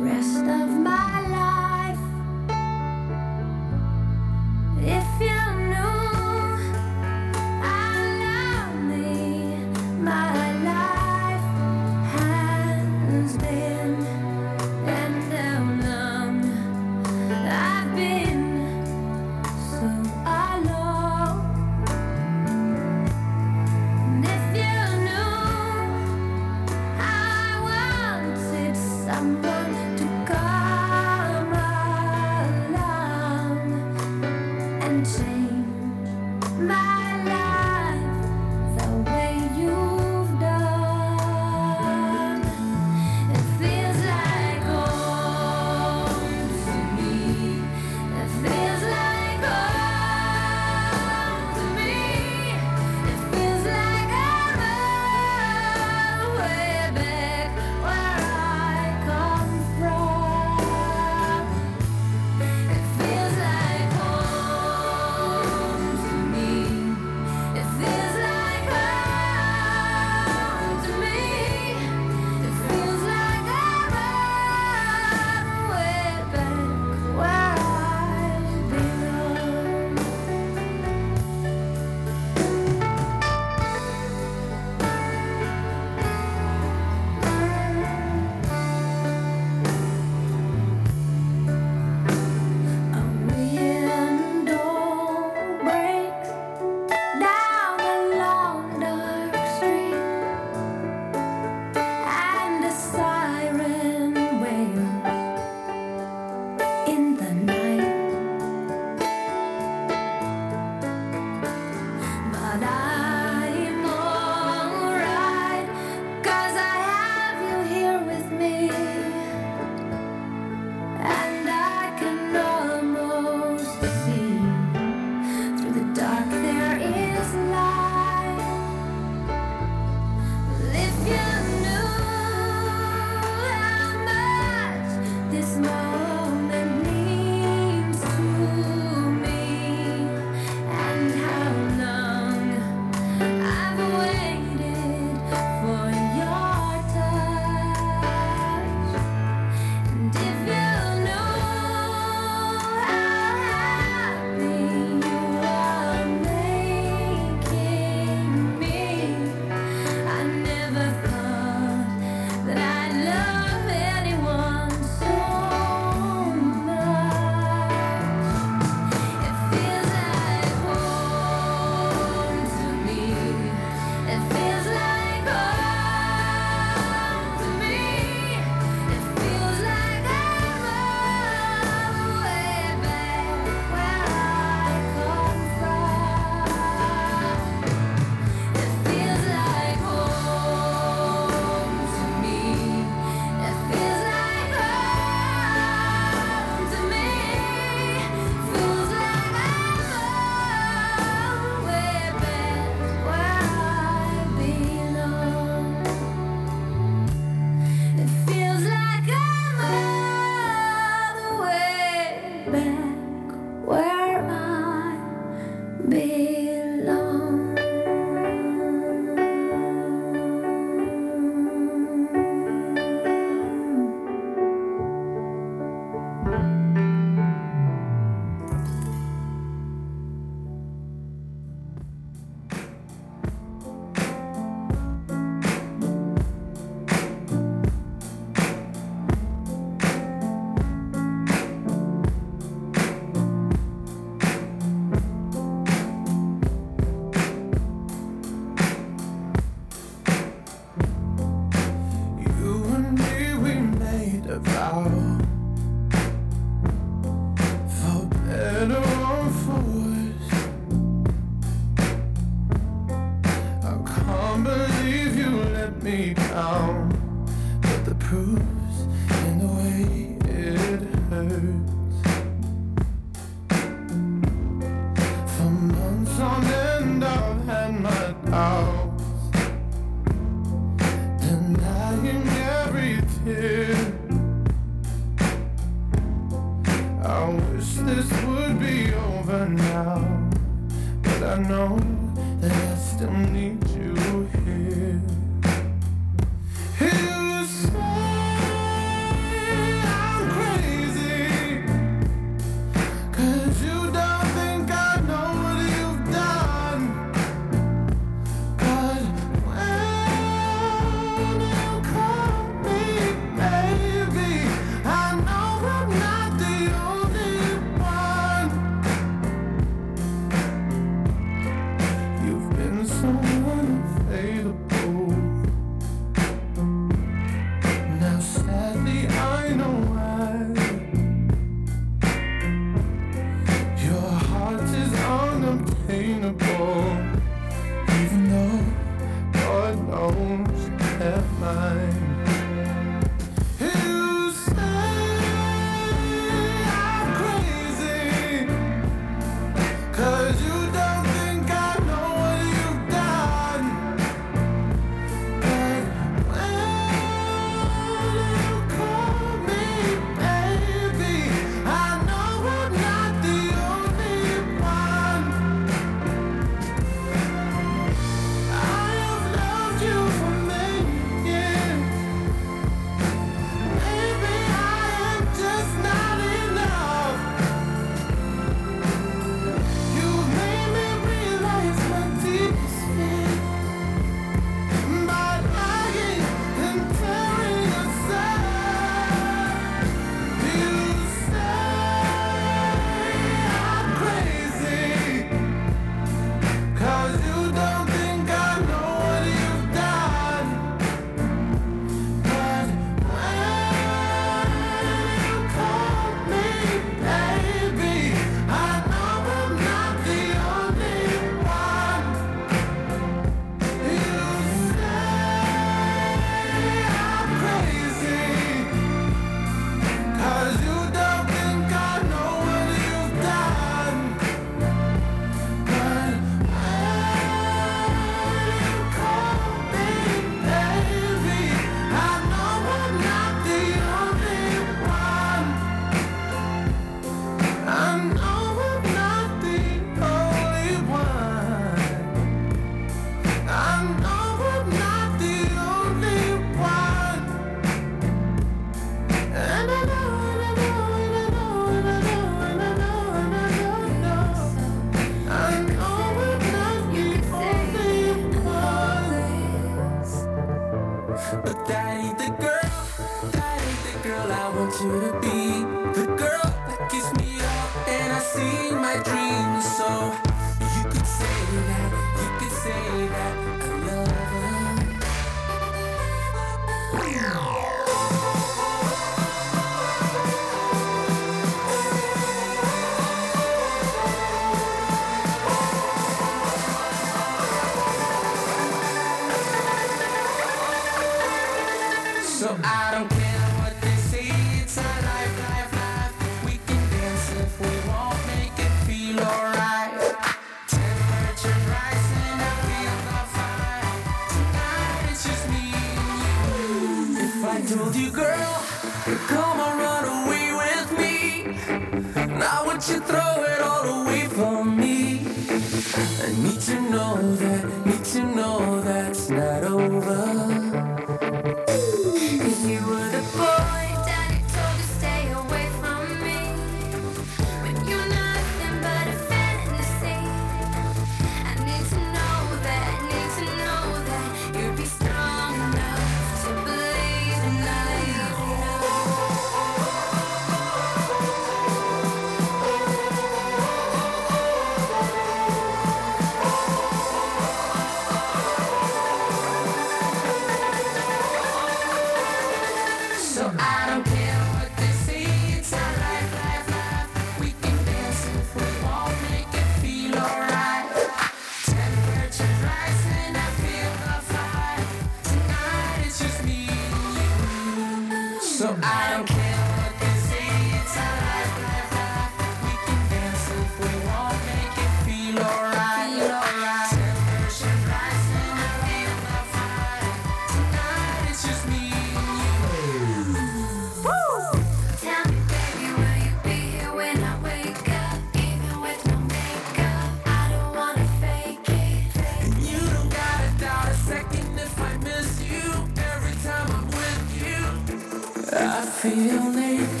feel naked.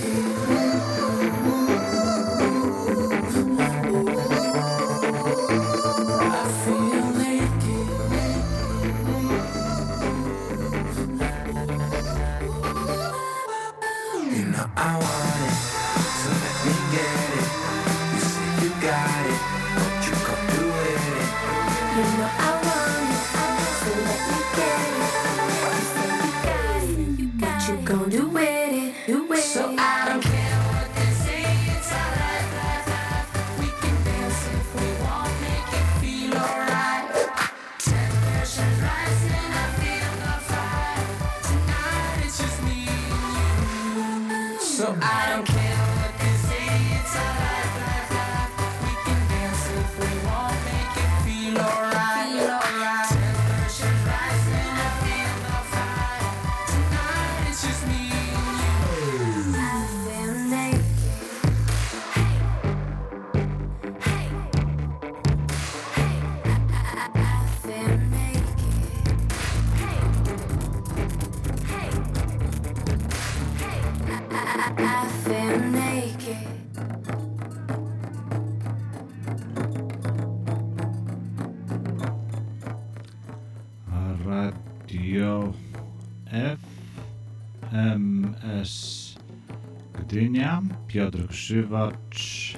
Piotr Krzywacz,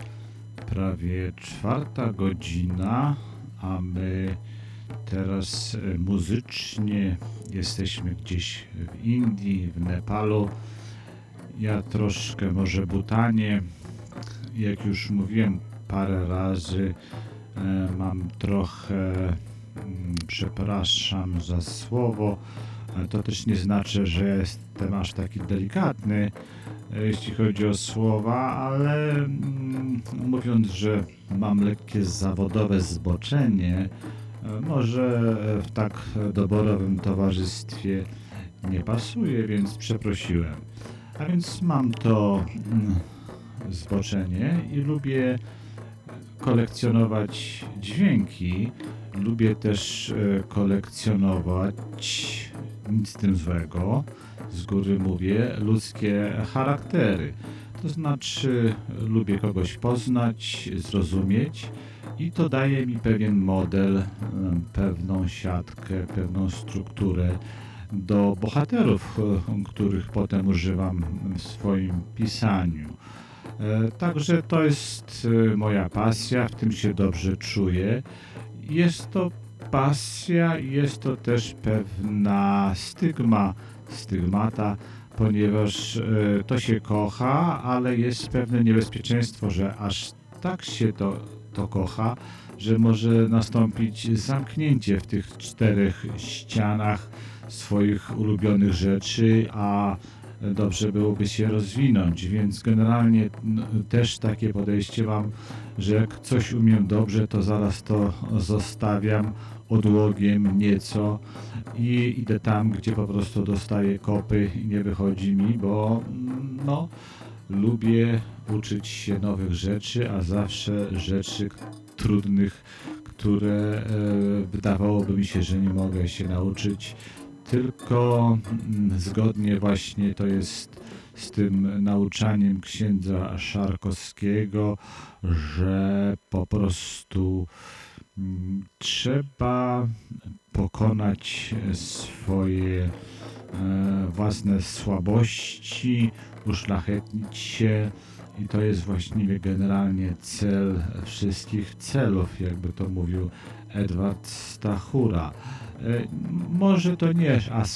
prawie czwarta godzina, a my teraz e, muzycznie jesteśmy gdzieś w Indii, w Nepalu. Ja troszkę może Butanie, jak już mówiłem parę razy, e, mam trochę, mm, przepraszam za słowo, to też nie znaczy, że jestem aż taki delikatny, jeśli chodzi o słowa, ale mm, mówiąc, że mam lekkie zawodowe zboczenie, e, może w tak doborowym towarzystwie nie pasuje, więc przeprosiłem. A więc mam to mm, zboczenie i lubię kolekcjonować dźwięki. Lubię też e, kolekcjonować, nic z tym złego, z góry mówię, ludzkie charaktery. To znaczy, lubię kogoś poznać, zrozumieć i to daje mi pewien model, pewną siatkę, pewną strukturę do bohaterów, e, których potem używam w swoim pisaniu. E, Także to jest e, moja pasja, w tym się dobrze czuję. Jest to pasja, jest to też pewna stygma, stygmata, ponieważ e, to się kocha, ale jest pewne niebezpieczeństwo, że aż tak się to, to kocha, że może nastąpić zamknięcie w tych czterech ścianach swoich ulubionych rzeczy, a dobrze byłoby się rozwinąć, więc generalnie też takie podejście mam, że jak coś umiem dobrze, to zaraz to zostawiam odłogiem nieco i idę tam, gdzie po prostu dostaję kopy i nie wychodzi mi, bo no, lubię uczyć się nowych rzeczy, a zawsze rzeczy trudnych, które e, wydawałoby mi się, że nie mogę się nauczyć, tylko mm, zgodnie właśnie to jest z tym nauczaniem księdza Szarkowskiego, że po prostu mm, trzeba pokonać swoje e, własne słabości, uszlachetnić się i to jest właściwie generalnie cel wszystkich celów, jakby to mówił Edward Stachura. E, Może to nie jest aż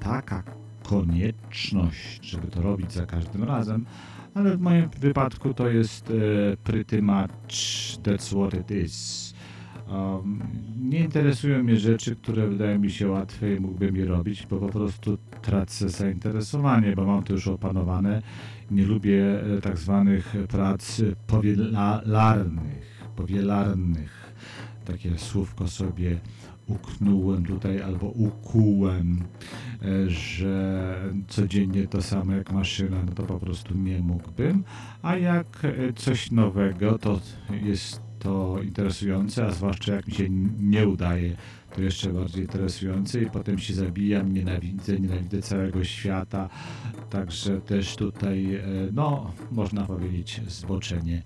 taka konieczność, żeby to robić za każdym razem, ale w moim wypadku to jest e, pretty much that's what it is. Nie interesują mnie rzeczy, które wydają mi się łatwe i mógłbym je robić, bo po prostu tracę zainteresowanie, bo mam to już opanowane. Nie lubię e, tak zwanych prac powielarnych, powielarnych. Takie słówko sobie uknąłem tutaj albo ukułem, e, że codziennie to samo jak maszyna, no to po prostu nie mógłbym. A jak e, coś nowego, to jest to interesujące, a zwłaszcza jak mi się nie udaje, to jeszcze bardziej interesujące i potem się zabijam, nienawidzę, nienawidzę całego świata, także też tutaj, e, no, można powiedzieć, zboczenie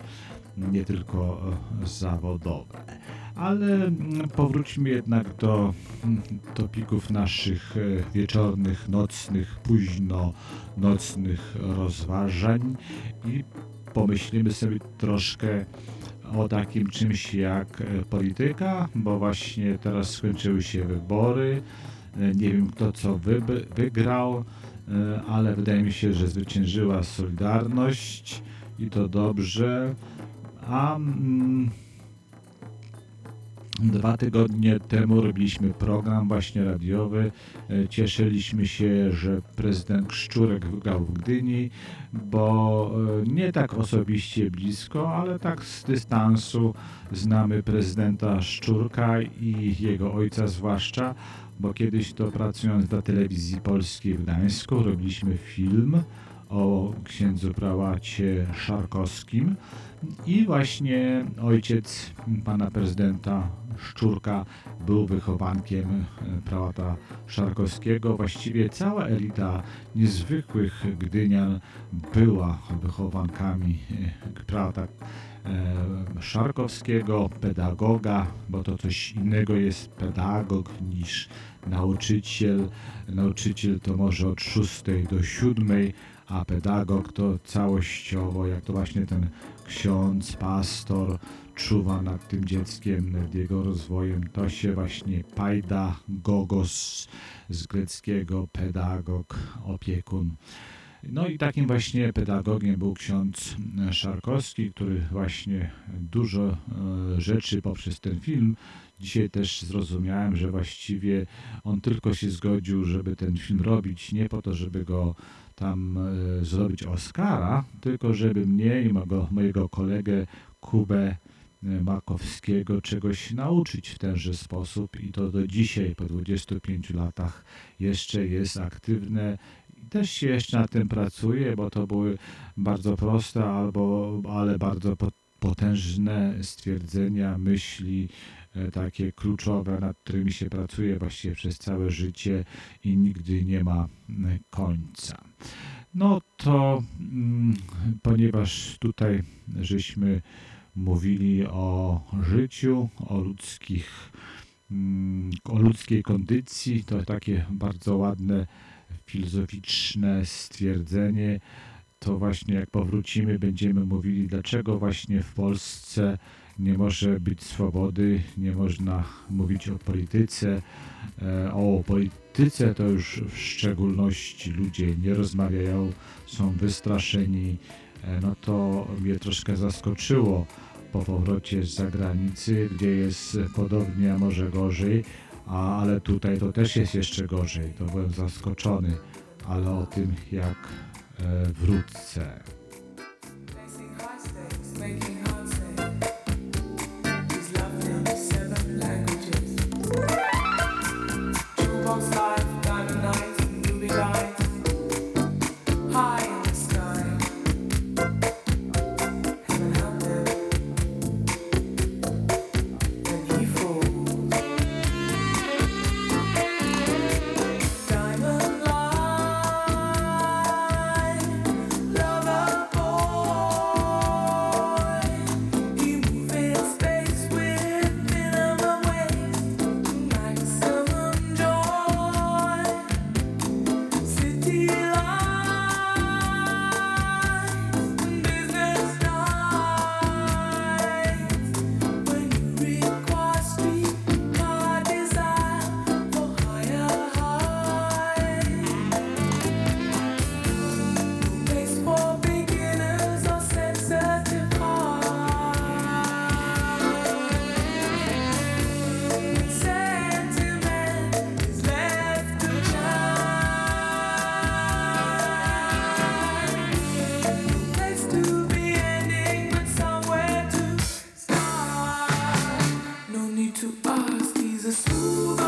nie tylko e, zawodowe. Ale mm, powróćmy jednak do mm, topików naszych e, wieczornych, nocnych, późno nocnych rozważań i pomyślimy sobie troszkę o takim czymś jak e, polityka, bo właśnie teraz skończyły się wybory. E, Nie wiem kto co wygrał, e, ale wydaje mi się, że zwyciężyła Solidarność i to dobrze. A mm, dwa tygodnie temu robiliśmy program właśnie radiowy. E, Cieszyliśmy się, że prezydent Szczurek wygrał w Gdyni, bo e, nie tak osobiście blisko, ale tak z dystansu znamy prezydenta Szczurka i jego ojca zwłaszcza, bo kiedyś to pracując dla telewizji polskiej w Gdańsku robiliśmy film o księdzu prałacie Szarkowskim i właśnie ojciec pana prezydenta Szczurka był wychowankiem e, prałata Szarkowskiego. Właściwie cała elita niezwykłych Gdynian była wychowankami e, prałata e, Szarkowskiego, pedagoga, bo to coś innego jest pedagog niż nauczyciel. Nauczyciel to może od 6 do 7, a pedagog to całościowo, jak to właśnie ten ksiądz, pastor czuwa nad tym dzieckiem, nad jego rozwojem. To się właśnie pajda, gogos z greckiego, pedagog, opiekun. No i takim właśnie pedagogiem był ksiądz Szarkowski, który właśnie dużo e, rzeczy poprzez ten film dzisiaj też zrozumiałem, że właściwie on tylko się zgodził, żeby ten film robić, nie po to, żeby go tam e, zrobić Oscara, tylko żeby mnie i mojego, mojego kolegę Kubę Makowskiego czegoś nauczyć w tenże sposób i to do dzisiaj, po 25 latach jeszcze jest aktywne i też się jeszcze nad tym pracuje, bo to były bardzo proste, albo, ale bardzo po- potężne stwierdzenia, myśli, e, takie kluczowe, nad którymi się pracuje właściwie przez całe życie i nigdy nie ma końca. No to mm, ponieważ tutaj żeśmy mówili o życiu, o ludzkich, mm, o ludzkiej kondycji, to takie bardzo ładne filozoficzne stwierdzenie. To właśnie jak powrócimy, będziemy mówili, dlaczego właśnie w Polsce nie może być swobody, nie można mówić o polityce. E, O polityce to już w szczególności ludzie nie rozmawiają, są wystraszeni. No to mnie troszkę zaskoczyło po powrocie z zagranicy, gdzie jest podobnie, a może gorzej, a, ale tutaj to też jest jeszcze gorzej. To byłem zaskoczony, ale o tym jak e, wrócę. High stakes, making hard The a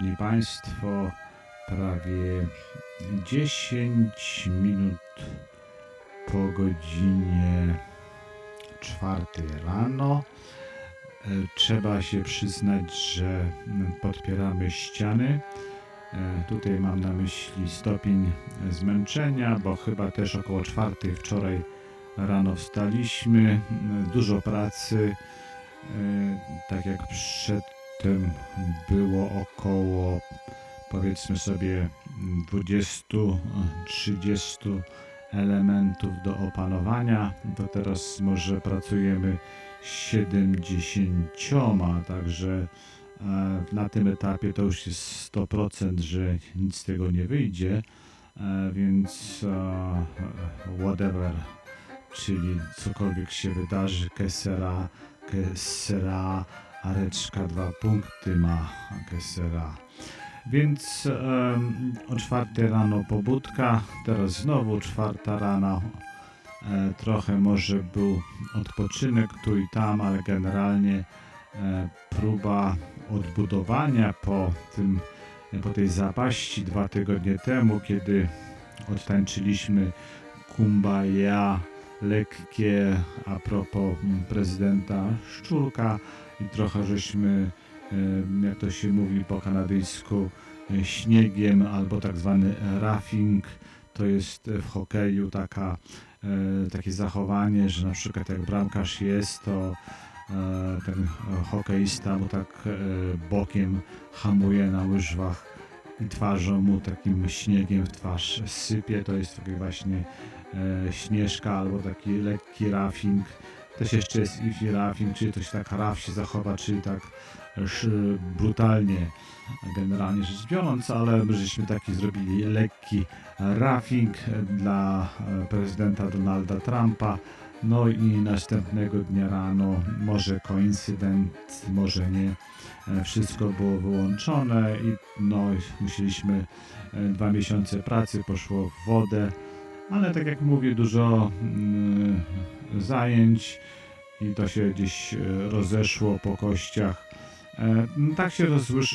Szanowni Państwo, prawie 10 minut po godzinie czwartej rano. E, trzeba się przyznać, że podpieramy ściany. E, tutaj mam na myśli stopień zmęczenia, bo chyba też około czwartej wczoraj rano wstaliśmy. Dużo pracy, e, tak jak przed przedtem było około powiedzmy sobie 20-30 elementów do opanowania, to teraz może pracujemy 70, także e, na tym etapie to już jest 100%, że nic z tego nie wyjdzie, e, więc e, whatever, czyli cokolwiek się wydarzy, kesera, kesera, areczka, dwa punkty ma kesera. Więc em, o czwartej rano pobudka, teraz znowu czwarta rano. E, trochę może był odpoczynek tu i tam, ale generalnie e, próba odbudowania po, tym, po tej zapaści dwa tygodnie temu, kiedy odtańczyliśmy Kumbaya lekkie a propos prezydenta Szczurka trochę żeśmy jak to się mówi po kanadyjsku, e, śniegiem albo tak zwany roughing. To jest w hokeju taka, e, takie zachowanie, że na przykład jak bramkarz jest, to e, ten hokeista mu tak bokiem hamuje na łyżwach i twarzą mu takim śniegiem w twarz sypie. To jest taki właśnie śnieżka albo taki lekki roughing. Też jeszcze jest if roughing, czyli to się tak rough się zachowa, czyli tak brutalnie generalnie rzecz biorąc, ale my żeśmy taki zrobili lekki roughing dla e, prezydenta Donalda Trumpa. No i następnego dnia rano, może koincydent, może nie, e, wszystko było wyłączone i no musieliśmy e, dwa miesiące pracy, poszło w wodę, ale tak jak mówię, dużo mm, zajęć i to się gdzieś e, rozeszło po kościach. E, no tak się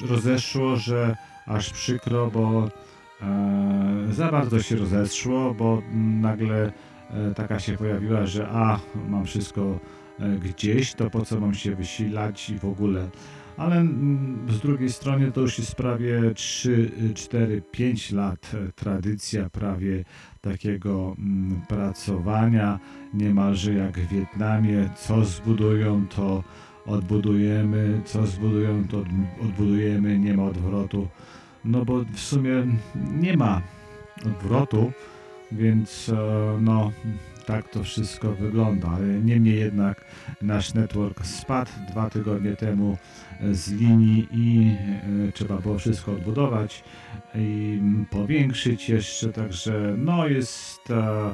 rozeszło, że aż przykro, bo e, za bardzo się rozeszło, bo nagle taka się pojawiła, że a, mam wszystko gdzieś, to po co mam się wysilać i w ogóle. Ale mm, z drugiej strony to już jest prawie 3, 4, 5 lat e, tradycja prawie takiego mm, pracowania, niemalże jak w Wietnamie, co zbudują, to odbudujemy, co zbudują, to od- odbudujemy, nie ma odwrotu. No bo w sumie nie ma odwrotu, więc e, no tak to wszystko wygląda. Niemniej jednak nasz network spadł dwa tygodnie temu z linii i e, trzeba było wszystko odbudować i powiększyć jeszcze, także no jest e,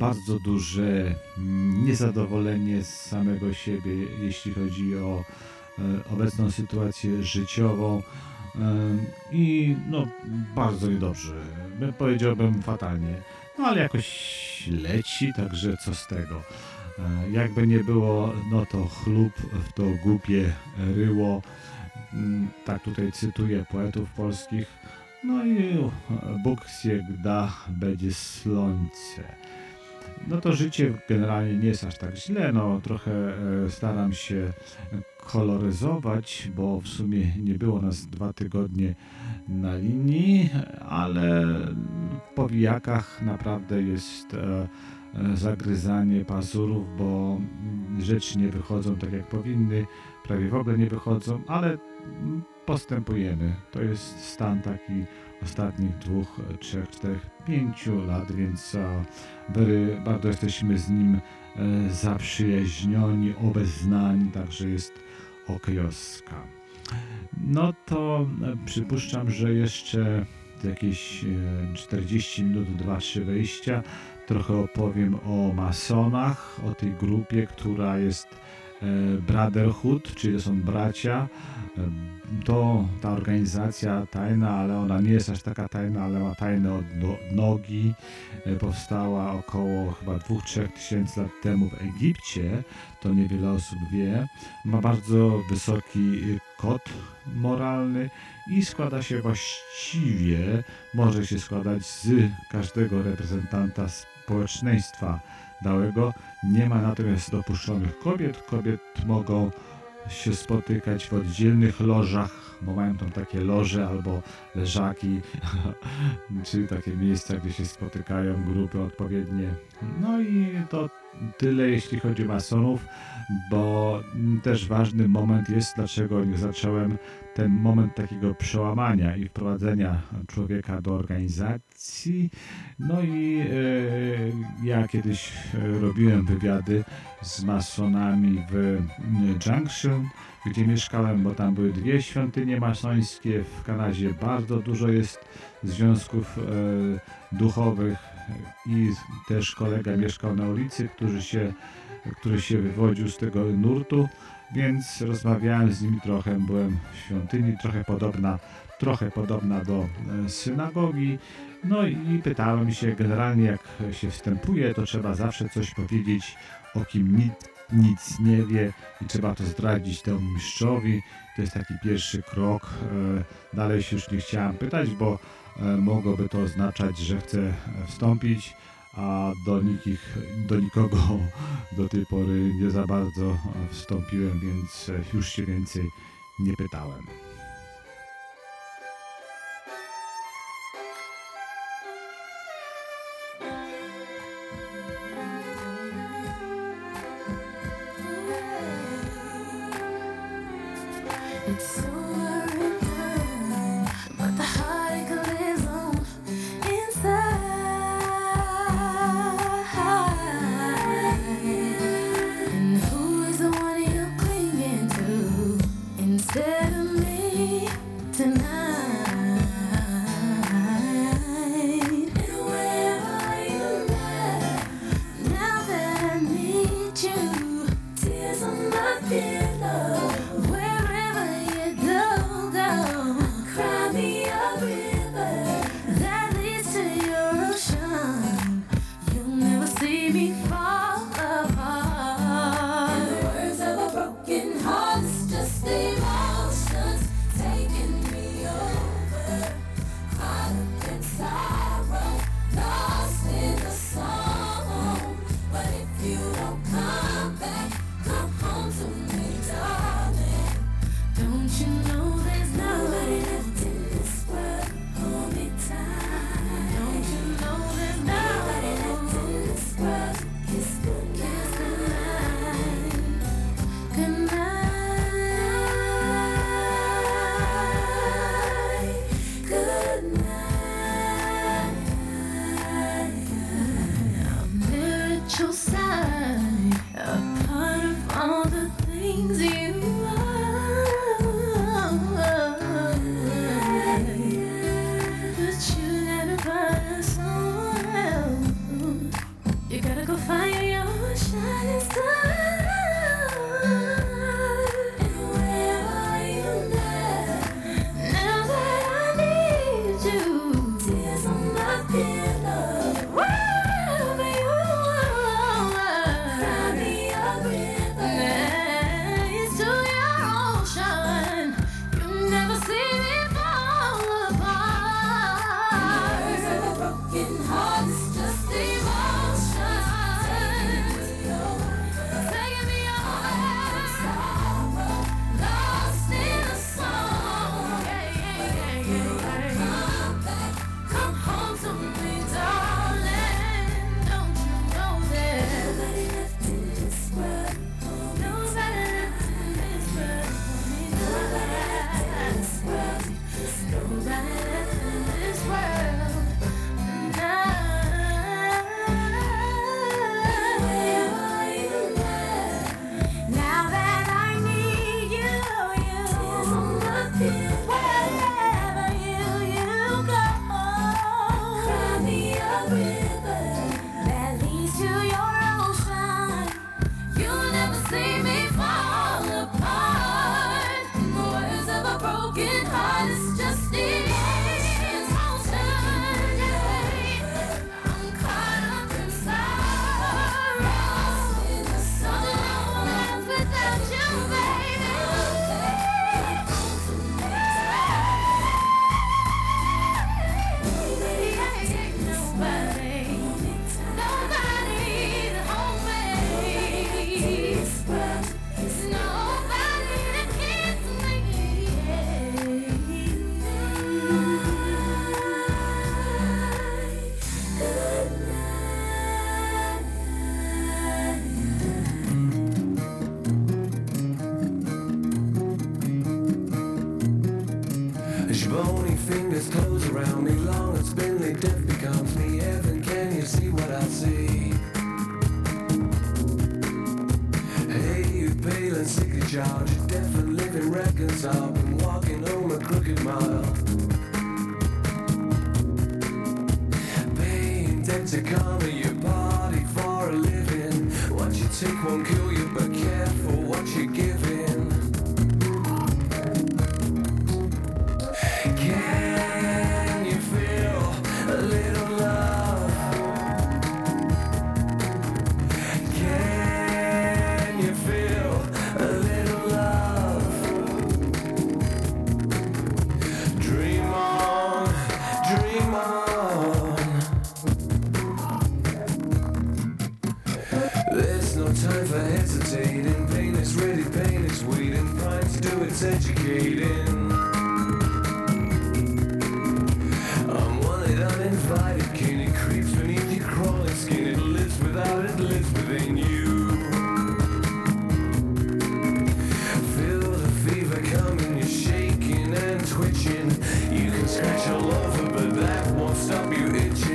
bardzo duże mm, niezadowolenie z samego siebie, jeśli chodzi o e, obecną sytuację życiową. I no, bardzo niedobrze. Bym powiedziałbym fatalnie. No ale jakoś leci, także co z tego. E, Jakby nie było, no to chlub w to głupie ryło. Mm, Tak tutaj cytuję poetów polskich. No i Bóg da, będzie słońce. No to życie generalnie nie jest aż tak źle, no trochę e, staram się koloryzować, bo w sumie nie było nas dwa tygodnie na linii, ale w powijakach naprawdę jest e, zagryzanie pazurów, bo rzeczy nie wychodzą tak jak powinny, prawie w ogóle nie wychodzą, ale postępujemy. To jest stan taki ostatnich dwóch, trzech, czterech, pięciu lat, więc e, bardzo jesteśmy z nim e, zaprzyjaźnioni, obeznani, także jest okejowska. No to e, przypuszczam, że jeszcze jakieś e, 40 minut, 2-3 wejścia. Trochę opowiem o masonach, o tej grupie, która jest e, Brotherhood, czyli to są bracia. To ta organizacja tajna, ale ona nie jest aż taka tajna, ale ma tajne odnogi. E, Powstała około chyba 2-3 tysięcy lat temu w Egipcie. To niewiele osób wie. Ma bardzo wysoki e, kod moralny i składa się właściwie, może się składać z każdego reprezentanta społeczeństwa dałego. Nie ma natomiast dopuszczonych kobiet. Kobiet mogą się spotykać w oddzielnych lożach, bo mają tam takie loże albo leżaki, *laughs* czyli takie miejsca, gdzie się spotykają grupy odpowiednie. No i to tyle jeśli chodzi o masonów, bo też ważny moment jest, dlaczego nie zacząłem ten moment takiego przełamania i wprowadzenia człowieka do organizacji. No i e, ja kiedyś e, robiłem wywiady z masonami w Junction, gdzie mieszkałem, bo tam były dwie świątynie masońskie. W Kanadzie bardzo dużo jest związków e, duchowych i też kolega mieszkał na ulicy, który się, który się wywodził z tego nurtu, więc rozmawiałem z nimi trochę, byłem w świątyni, trochę podobna, trochę podobna do e, synagogi. No i pytałem się, generalnie jak się wstępuje, to trzeba zawsze coś powiedzieć, o kim nic nie wie i trzeba to zdradzić temu mistrzowi. To jest taki pierwszy krok. E, Dalej się już nie chciałem pytać, bo e, mogłoby to oznaczać, że chcę wstąpić, a do, nikich, do nikogo do tej pory nie za bardzo wstąpiłem, więc e, już się więcej nie pytałem. It's You can scratch your lover, but that won't stop you itching.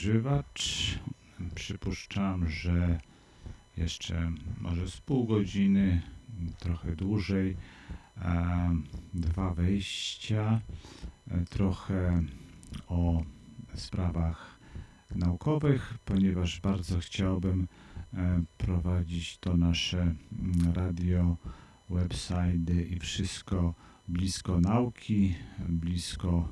Piotr Grzywacz. Przypuszczam, że jeszcze może z pół godziny, trochę dłużej, dwa wejścia, e, trochę o sprawach naukowych, ponieważ bardzo chciałbym e, prowadzić to nasze mm, radio, website i wszystko blisko nauki, blisko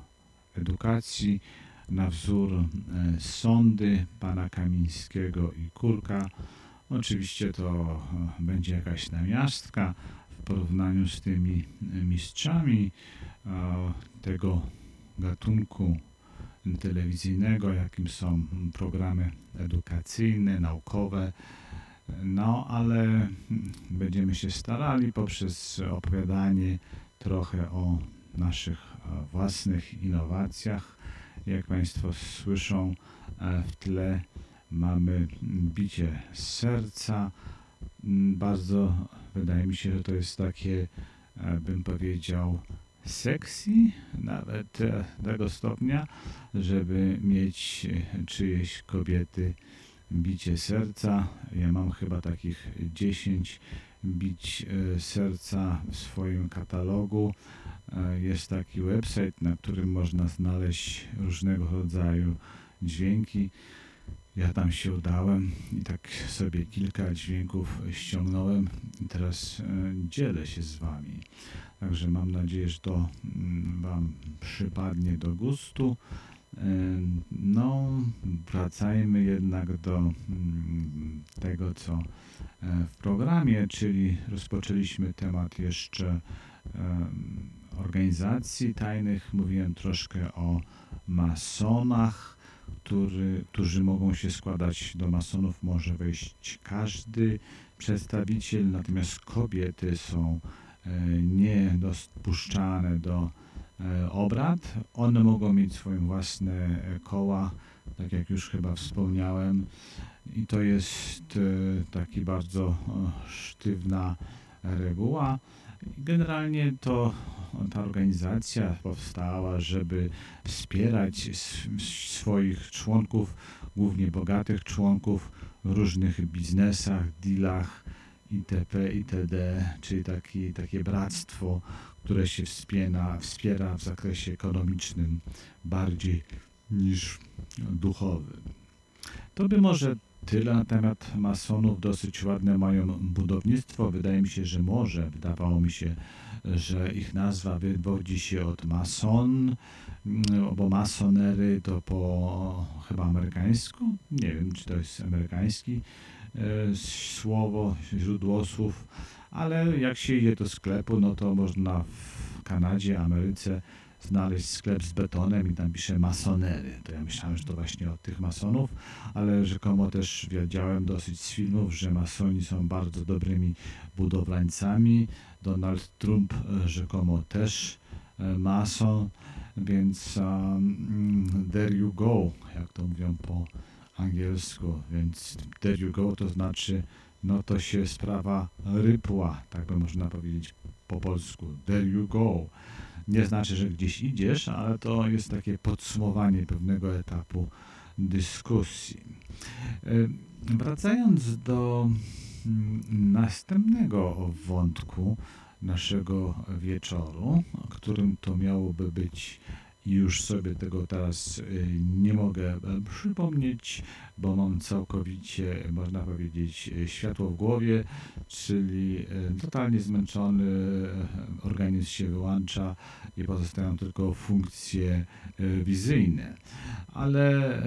edukacji, na wzór e, sądy pana Kamińskiego i Kurka. Oczywiście to e, będzie jakaś namiastka w porównaniu z tymi e, mistrzami tego gatunku telewizyjnego, jakim są programy edukacyjne, naukowe. No, ale mm, będziemy się starali poprzez opowiadanie trochę o naszych własnych innowacjach. Jak Państwo słyszą e, w tle, mamy bicie serca. Mm, Bardzo wydaje mi się, że to jest takie, e, bym powiedział, sexy, nawet e, tego stopnia, żeby mieć czyjeś kobiety bicie serca. Ja mam chyba takich 10 bić serca w swoim katalogu. E, Jest taki website, na którym można znaleźć różnego rodzaju dźwięki. Ja tam się udałem i tak sobie kilka dźwięków ściągnąłem i teraz e, dzielę się z Wami. Także mam nadzieję, że to mm, Wam przypadnie do gustu. E, No, wracajmy jednak do mm, tego, co w programie, czyli rozpoczęliśmy temat jeszcze organizacji tajnych. Mówiłem troszkę o masonach, który, którzy mogą się składać do masonów. Może wejść każdy przedstawiciel, natomiast kobiety są e, niedopuszczane do e, obrad. One mogą mieć swoje własne e, koła, tak jak już chyba wspomniałem. I to jest taki bardzo sztywna reguła. Generalnie to ta organizacja powstała, żeby wspierać swoich członków, głównie bogatych członków w różnych biznesach, dealach itp. itd., czyli taki, takie bractwo, które się wspiera, wspiera w zakresie ekonomicznym bardziej niż duchowym. To by może tyle na temat masonów. Dosyć ładne mają budownictwo. Wydaje mi się, że może. Wydawało mi się, że ich nazwa wywodzi się od mason, mm, bo masonery to po chyba amerykańsku. Nie wiem, czy to jest amerykański e, słowo, źródło słów, ale jak się idzie do sklepu, no to można w Kanadzie, Ameryce znaleźć sklep z betonem i tam pisze masonery. To ja myślałem, że to właśnie od tych masonów, ale rzekomo też wiedziałem dosyć z filmów, że masoni są bardzo dobrymi budowlańcami. Donald Trump e, rzekomo też e, mason, więc um, there you go, jak to mówią po angielsku, więc there you go to znaczy no to się sprawa rypła, tak by można powiedzieć po polsku. There you go. Nie znaczy, że gdzieś idziesz, ale to jest takie podsumowanie pewnego etapu dyskusji. E, Wracając do mm, następnego wątku naszego wieczoru, którym to miałoby być już sobie tego teraz y, nie mogę e, przypomnieć, bo mam całkowicie, można powiedzieć, e, światło w głowie, czyli e, totalnie zmęczony, organizm się wyłącza i pozostają tylko funkcje wizyjne. Ale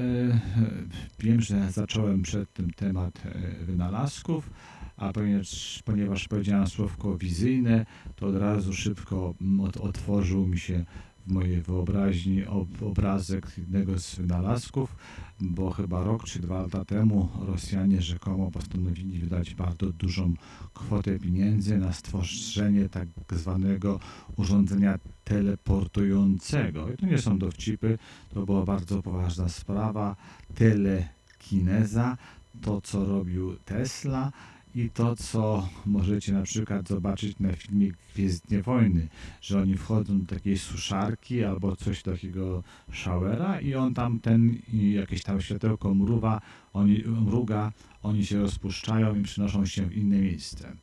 wiem, że zacząłem przed tym temat wynalazków, a ponieważ, ponieważ powiedziałem słówko wizyjne, to od razu szybko mm, ot- otworzył mi się w mojej wyobraźni ob, obrazek jednego z wynalazków, bo chyba rok czy dwa lata temu Rosjanie rzekomo postanowili wydać bardzo dużą kwotę pieniędzy na stworzenie tak zwanego urządzenia teleportującego. I to nie są dowcipy, to była bardzo poważna sprawa. Telekineza, to co robił Tesla i to, co możecie na przykład zobaczyć na filmie Gwiezdnie Wojny, że oni wchodzą do takiej suszarki albo coś takiego showera i on tam ten, jakieś tam światełko mruwa, oni, mruga, oni się rozpuszczają i przenoszą się w inne miejsce.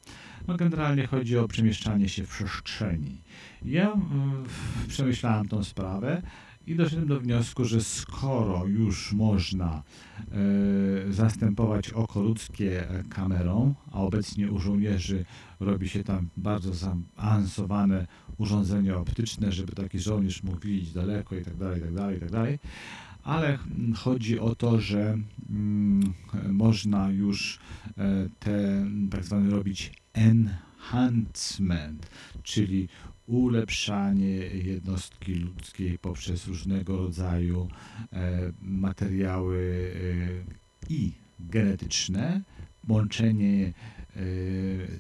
No generalnie chodzi o przemieszczanie się w przestrzeni. Ja mm, przemyślałem tą sprawę i doszedłem do wniosku, że skoro już można e, zastępować oko ludzkie e, kamerą, a obecnie u żołnierzy robi się tam bardzo zaawansowane urządzenia optyczne, żeby taki żołnierz mógł widzieć daleko i tak dalej, i tak dalej, i tak dalej. Ale mm, chodzi o to, że mm, można już e, te tak zwane robić enhancement, czyli ulepszanie jednostki ludzkiej poprzez różnego rodzaju e, materiały e, i genetyczne, łączenie e,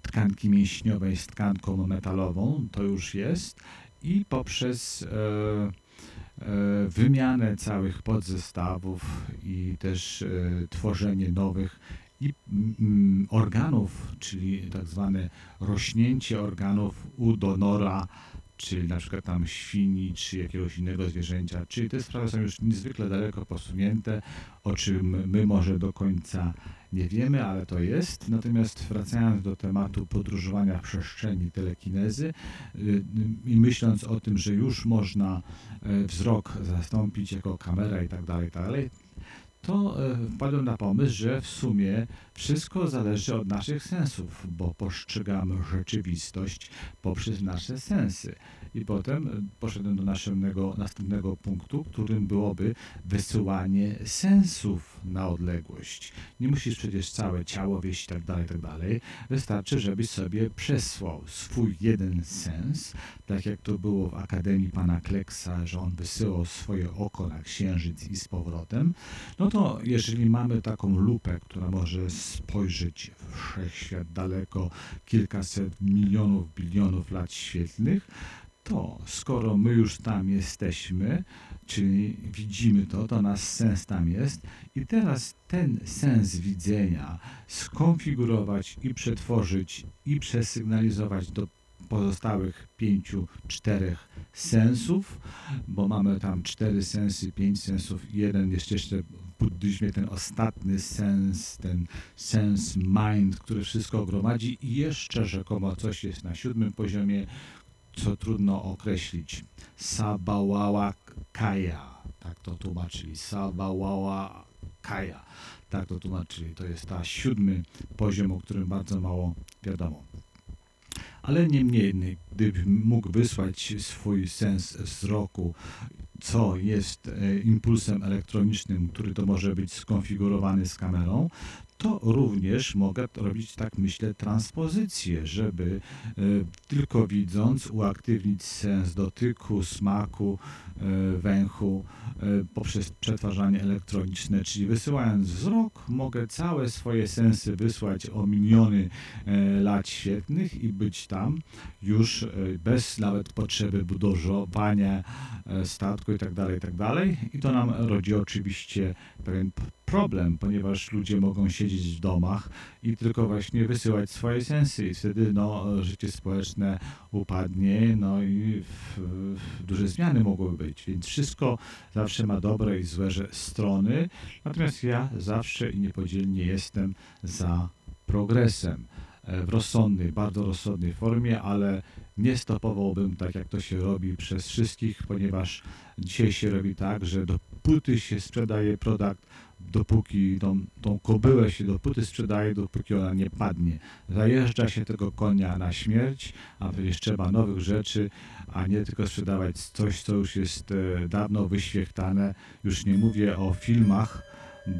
tkanki mięśniowej z tkanką metalową, to już jest, i poprzez wymianę całych podzestawów i też tworzenie nowych i mm, organów, czyli tak zwane rośnięcie organów u donora, czyli na przykład tam świni, czy jakiegoś innego zwierzęcia. Czyli te sprawy są już niezwykle daleko posunięte, o czym my może do końca nie wiemy, ale to jest. Natomiast wracając do tematu podróżowania w przestrzeni telekinezy y, i myśląc o tym, że już można e, wzrok zastąpić jako kamera i tak dalej, tak dalej, to e, wpadłem na pomysł, że w sumie wszystko zależy od naszych sensów, bo postrzegamy rzeczywistość poprzez nasze sensy. I potem e, poszedłem do naszego następnego punktu, którym byłoby wysyłanie sensów na odległość. Nie musisz przecież całe ciało wieść tak dalej, tak dalej. Wystarczy, żebyś sobie przesłał swój jeden sens, tak jak to było w Akademii Pana Kleksa, że on wysyłał swoje oko na księżyc i z powrotem. No to jeżeli mamy taką lupę, która może spojrzeć w wszechświat daleko kilkaset milionów, bilionów lat świetlnych, to skoro my już tam jesteśmy, czyli widzimy to, to nasz sens tam jest i teraz ten sens widzenia skonfigurować i przetworzyć i przesygnalizować do pozostałych pięciu, czterech sensów, bo mamy tam cztery sensy, pięć sensów, jeden jest jeszcze w buddyzmie ten ostatni sens, ten sens mind, który wszystko gromadzi i jeszcze rzekomo coś jest na siódmym poziomie, co trudno określić. Sabawała Kaya, tak to tłumaczyli. Sabawała Kaya, tak to tłumaczyli. To jest ta siódmy poziom, o którym bardzo mało wiadomo. Ale niemniej, gdybym mógł wysłać swój sens wzroku, co jest e, impulsem elektronicznym, który to może być skonfigurowany z kamerą, to również mogę robić, tak myślę, transpozycję, żeby e, tylko widząc uaktywnić sens dotyku, smaku, e, węchu e, poprzez przetwarzanie elektroniczne, czyli wysyłając wzrok, mogę całe swoje sensy wysłać o miliony lat świetnych i być tam już bez nawet potrzeby budowania statku i tak dalej, i tak. I to nam rodzi oczywiście pewien problem, ponieważ ludzie mogą siedzieć w domach i tylko właśnie wysyłać swoje sensy i wtedy no, życie społeczne upadnie, no i w, w duże zmiany mogłyby być, więc wszystko zawsze ma dobre i złe strony, natomiast ja zawsze i niepodzielnie jestem za progresem e, w rozsądnej, bardzo rozsądnej formie, ale nie stopowałbym tak, jak to się robi przez wszystkich, ponieważ dzisiaj się robi tak, że dopóty się sprzedaje produkt, dopóki tą, tą kobyłę się dopóty sprzedaje, dopóki ona nie padnie. Zajeżdża się tego konia na śmierć, a przecież trzeba nowych rzeczy, a nie tylko sprzedawać coś, co już jest e, dawno wyświechtane. Już nie mówię o filmach,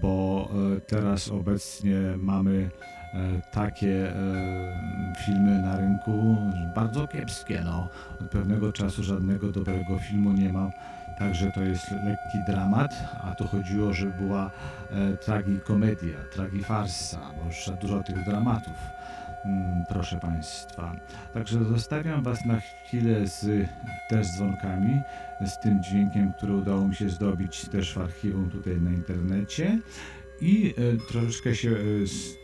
bo e, teraz obecnie mamy e, takie filmy na rynku bardzo kiepskie. No. Od pewnego czasu żadnego dobrego filmu nie ma, także to jest lekki dramat, a tu chodziło, żeby była e, tragikomedia, tragifarsa, bo już dużo tych dramatów. Mm, proszę Państwa. Także zostawiam Was na chwilę z też dzwonkami, z tym dźwiękiem, który udało mi się zdobyć też w archiwum tutaj na internecie i e, troszeczkę się e,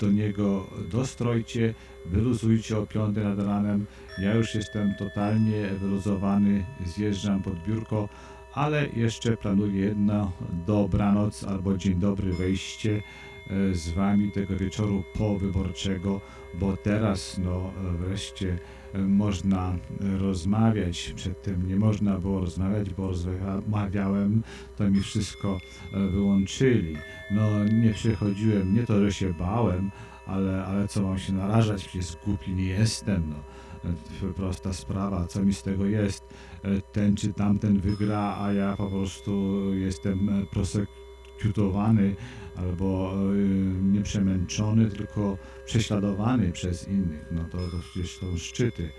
do niego dostrojcie, wyluzujcie o 5 nad ranem. Ja już jestem totalnie wyluzowany, zjeżdżam pod biurko, ale jeszcze planuję jedno dobranoc albo dzień dobry wejście e, z Wami tego wieczoru powyborczego, bo teraz no wreszcie e, można rozmawiać. Przedtem nie można było rozmawiać, bo rozmawiałem, to mi wszystko e, wyłączyli. No nie przychodziłem, nie to, że się bałem, ale, ale co mam się narażać, przecież głupi nie jestem, no. Prosta sprawa, co mi z tego jest, ten czy tamten wygra, a ja po prostu jestem e, prosekutowany albo e, nie przemęczony, tylko prześladowany przez innych. No to, to przecież są szczyty.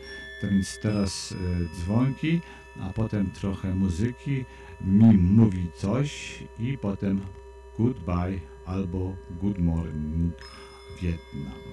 To więc teraz e, dzwonki, a potem trochę muzyki, mi mówi coś i potem goodbye albo good morning Wietnam.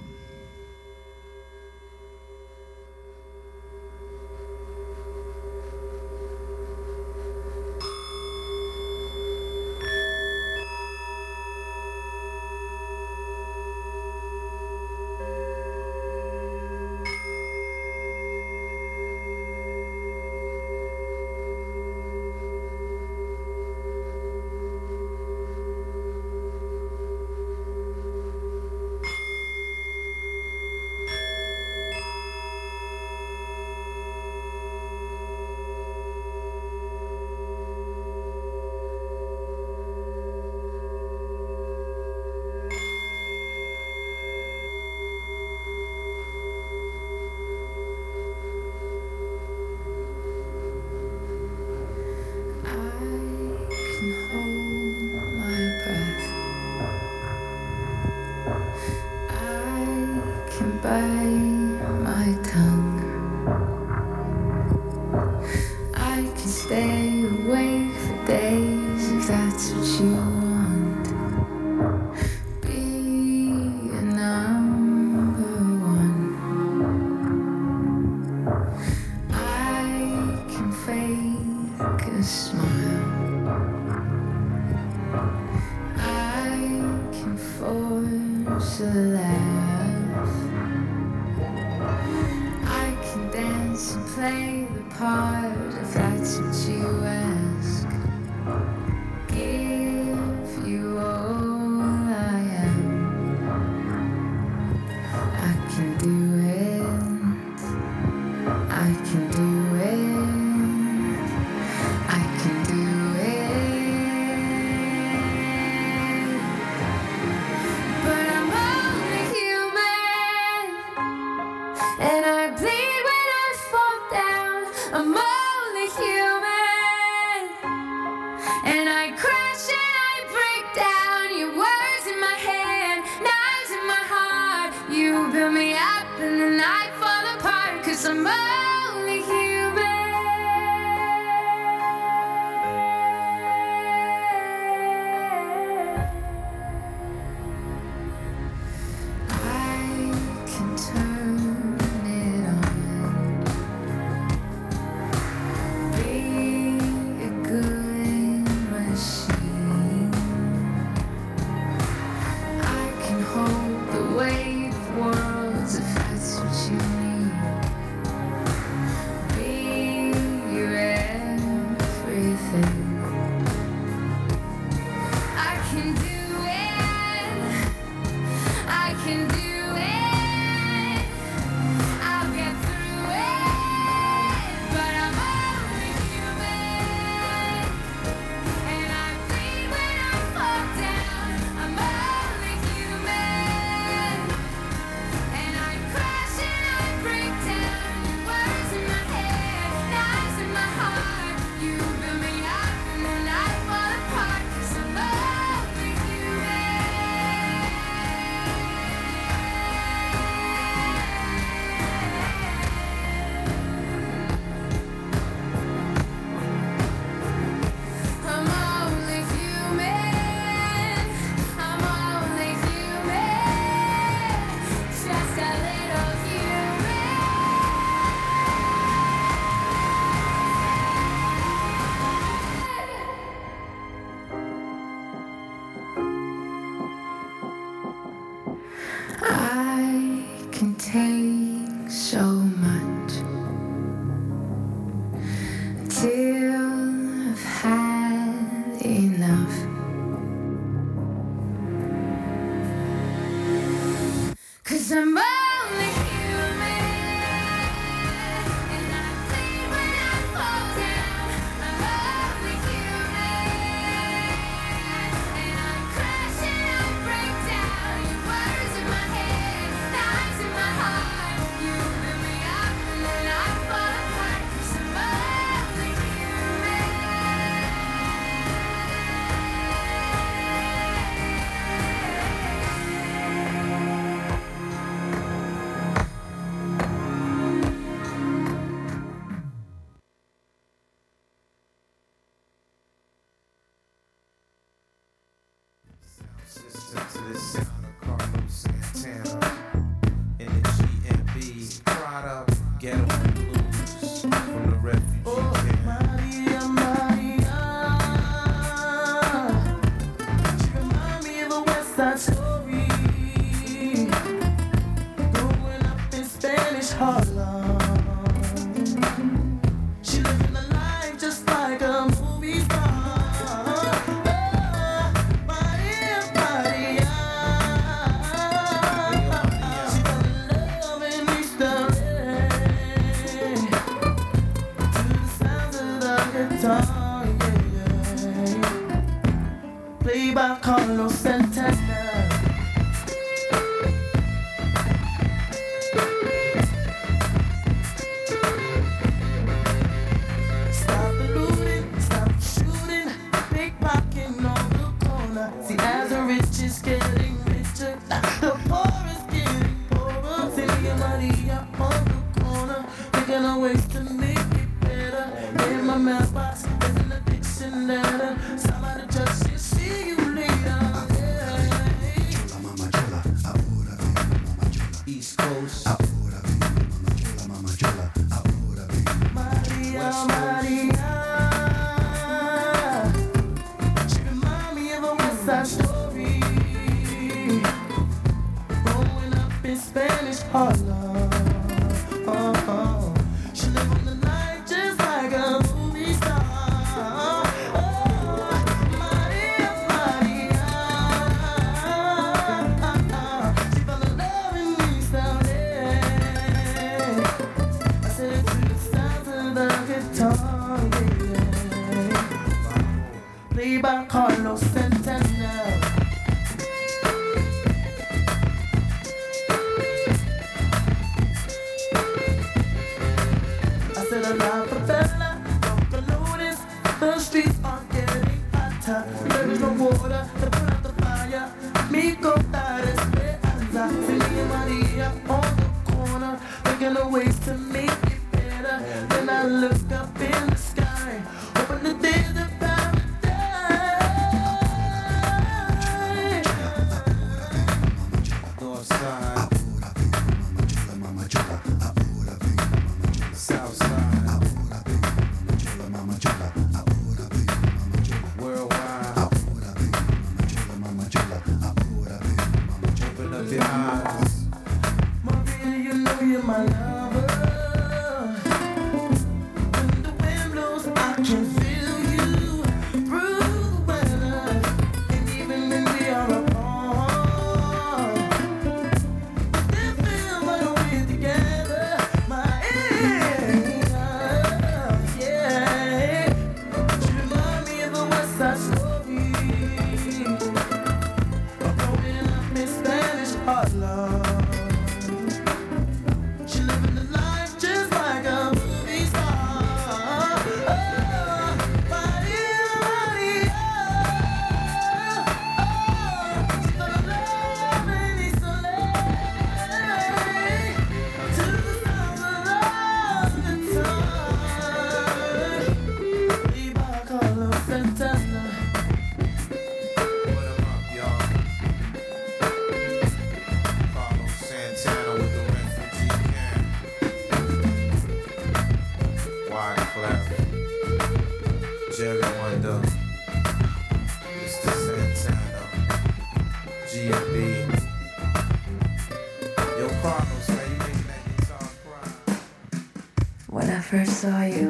First saw you, I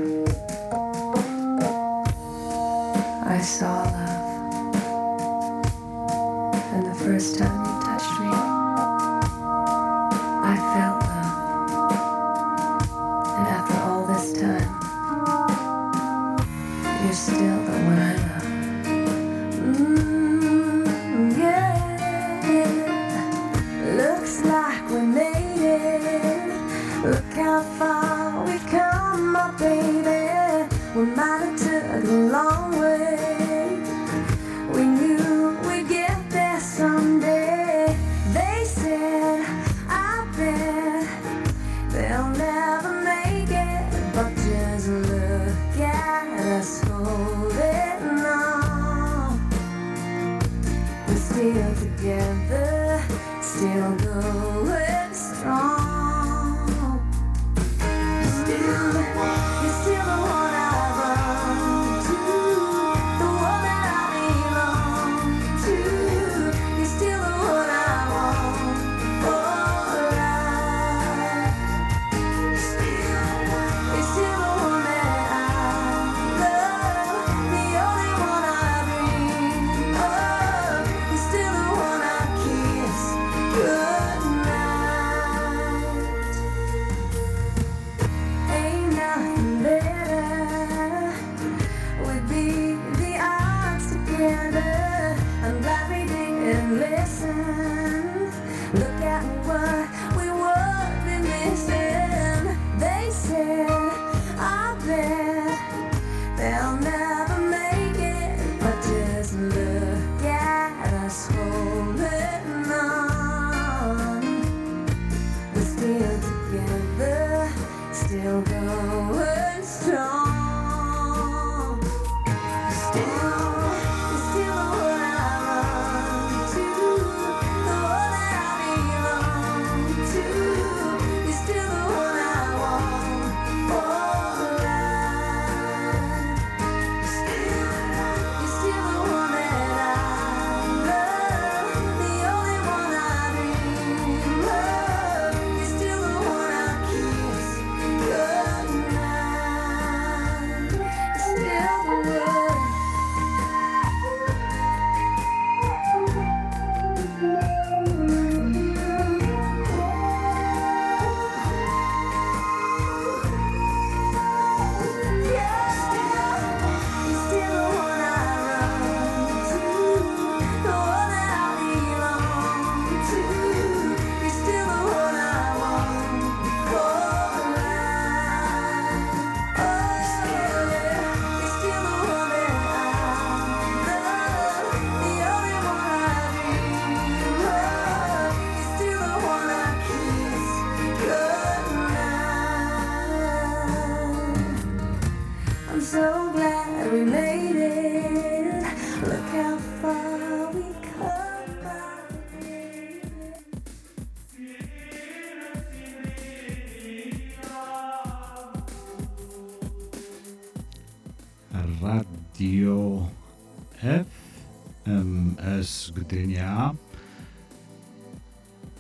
Gdynia.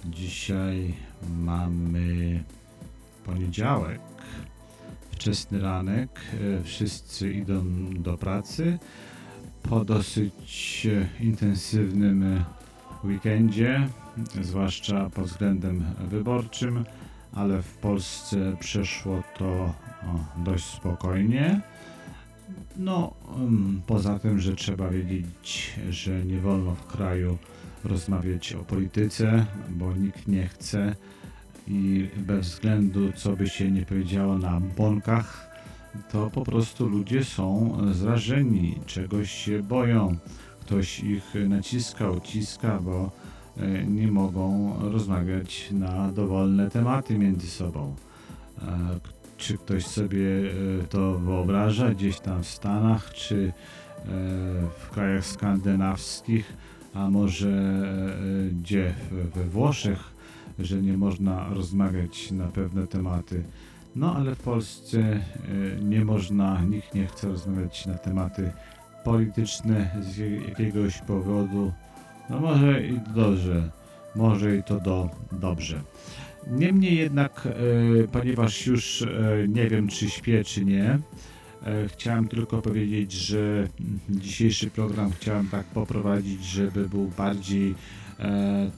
Dzisiaj mamy poniedziałek, wczesny ranek. Wszyscy idą do pracy po dosyć intensywnym weekendzie, zwłaszcza pod względem wyborczym, ale w Polsce przeszło to dość spokojnie. No, poza tym, że trzeba wiedzieć, że nie wolno w kraju rozmawiać o polityce, bo nikt nie chce i bez względu co by się nie powiedziało na bąkach, to po prostu ludzie są zrażeni, czegoś się boją. Ktoś ich naciska, uciska, bo e, nie mogą rozmawiać na dowolne tematy między sobą. Czy ktoś sobie e, to wyobraża gdzieś tam w Stanach, czy e, w krajach skandynawskich, a może e, gdzie we Włoszech, że nie można rozmawiać na pewne tematy. No ale w Polsce nie można, nikt nie chce rozmawiać na tematy polityczne z jakiegoś powodu. No może i dobrze, może i to do, dobrze. Niemniej jednak, e, ponieważ już e, nie wiem, czy śpię, czy nie, e, chciałem tylko powiedzieć, że dzisiejszy program chciałem tak poprowadzić, żeby był bardziej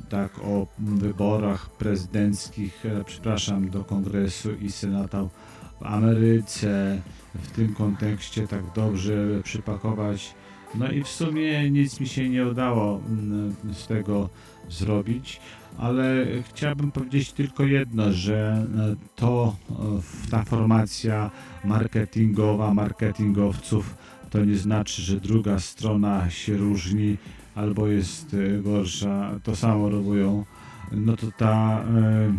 tak o wyborach prezydenckich, przepraszam, do kongresu i senatu w Ameryce, w tym kontekście tak dobrze przypakować. No i w sumie nic mi się nie udało mm, z tego zrobić, ale chciałbym powiedzieć tylko jedno, że e, to e, ta formacja marketingowa, marketingowców to nie znaczy, że druga strona się różni albo jest e, gorsza, to samo robią. No to ta e,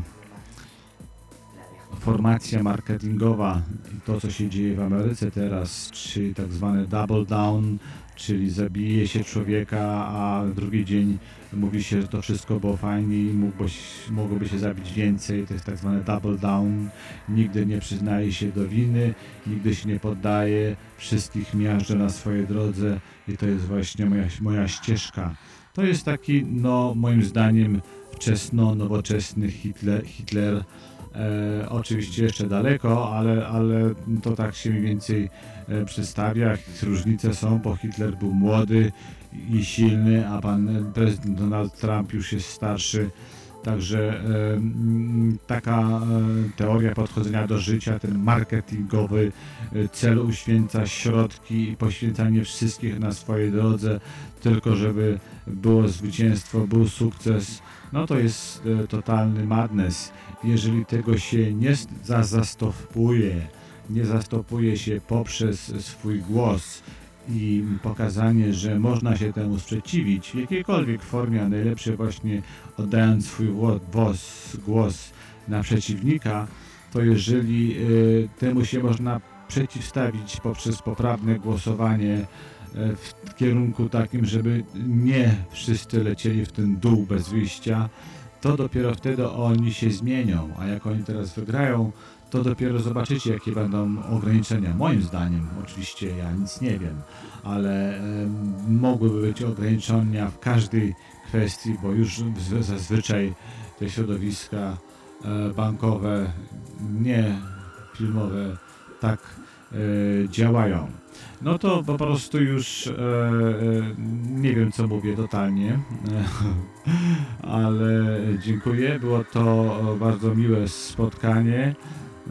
formacja marketingowa, to co się dzieje w Ameryce teraz, czyli tak zwany double down, czyli zabije się człowieka, a drugi dzień mówi się, że to wszystko było fajnie i mogłoby się zabić więcej, to jest tak zwany double down, nigdy nie przyznaje się do winy, nigdy się nie poddaje, wszystkich miażdżę na swojej drodze i to jest właśnie moja, moja ścieżka. To jest taki, no moim zdaniem, wczesno-nowoczesny Hitler, Hitler E, oczywiście jeszcze daleko, ale, ale to tak się mniej więcej e, przedstawia. Różnice są, bo Hitler był młody i silny, a pan prezydent Donald Trump już jest starszy. Także taka e, teoria podchodzenia do życia, ten marketingowy e, cel uświęca środki i poświęcanie wszystkich na swojej drodze, tylko żeby było zwycięstwo, był sukces, no to jest e, totalny madness. Jeżeli tego się nie zastopuje, nie zastopuje się poprzez swój głos i pokazanie, że można się temu sprzeciwić w jakiejkolwiek formie, a najlepsze właśnie oddając swój wos, głos na przeciwnika, to jeżeli y, temu się można przeciwstawić poprzez poprawne głosowanie e, w kierunku takim, żeby nie wszyscy lecieli w ten dół bez wyjścia, to dopiero wtedy oni się zmienią, a jak oni teraz wygrają, to dopiero zobaczycie, jakie będą ograniczenia. Moim zdaniem, oczywiście ja nic nie wiem, ale mogłyby być ograniczenia w każdej kwestii, bo już zazwyczaj te środowiska e, bankowe, nie filmowe, tak e, działają. No to po prostu już e, nie wiem co mówię totalnie, *laughs* ale dziękuję. Było to bardzo miłe spotkanie. E,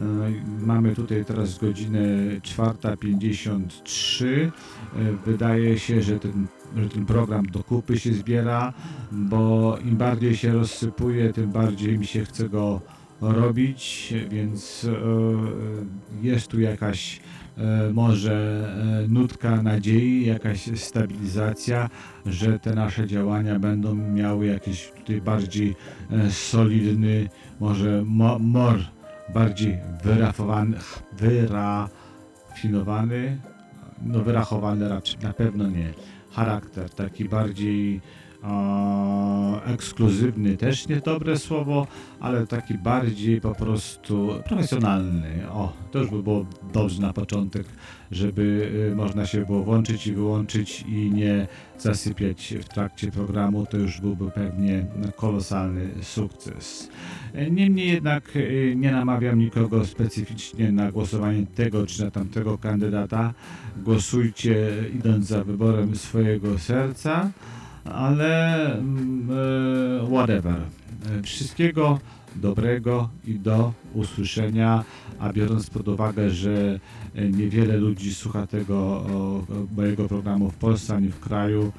Mamy tutaj teraz godzinę 4.53. E, Wydaje się, że ten, że ten program do kupy się zbiera, bo im bardziej się rozsypuje, tym bardziej mi się chce go robić, więc e, jest tu jakaś e, może nutka nadziei, jakaś stabilizacja, że te nasze działania będą miały jakiś tutaj bardziej solidny, może mo, more bardziej wyrafowany, wyrafinowany, no wyrachowany raczej na pewno nie, charakter taki bardziej ekskluzywny, też nie dobre słowo, ale taki bardziej po prostu profesjonalny. O, to już by było dobrze na początek, żeby y, można się było włączyć i wyłączyć i nie zasypiać w trakcie programu, to już byłby pewnie kolosalny sukces. Niemniej jednak y, nie namawiam nikogo specyficznie na głosowanie tego czy na tamtego kandydata. Głosujcie idąc za wyborem swojego serca, ale mm, e, whatever. E, Wszystkiego dobrego i do usłyszenia, a biorąc pod uwagę, że e, niewiele ludzi słucha tego mojego programu w Polsce ani w kraju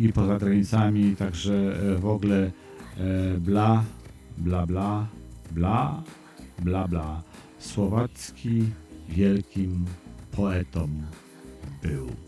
i poza granicami, także w ogóle bla, bla, bla, bla, bla, bla. Słowacki wielkim poetą był.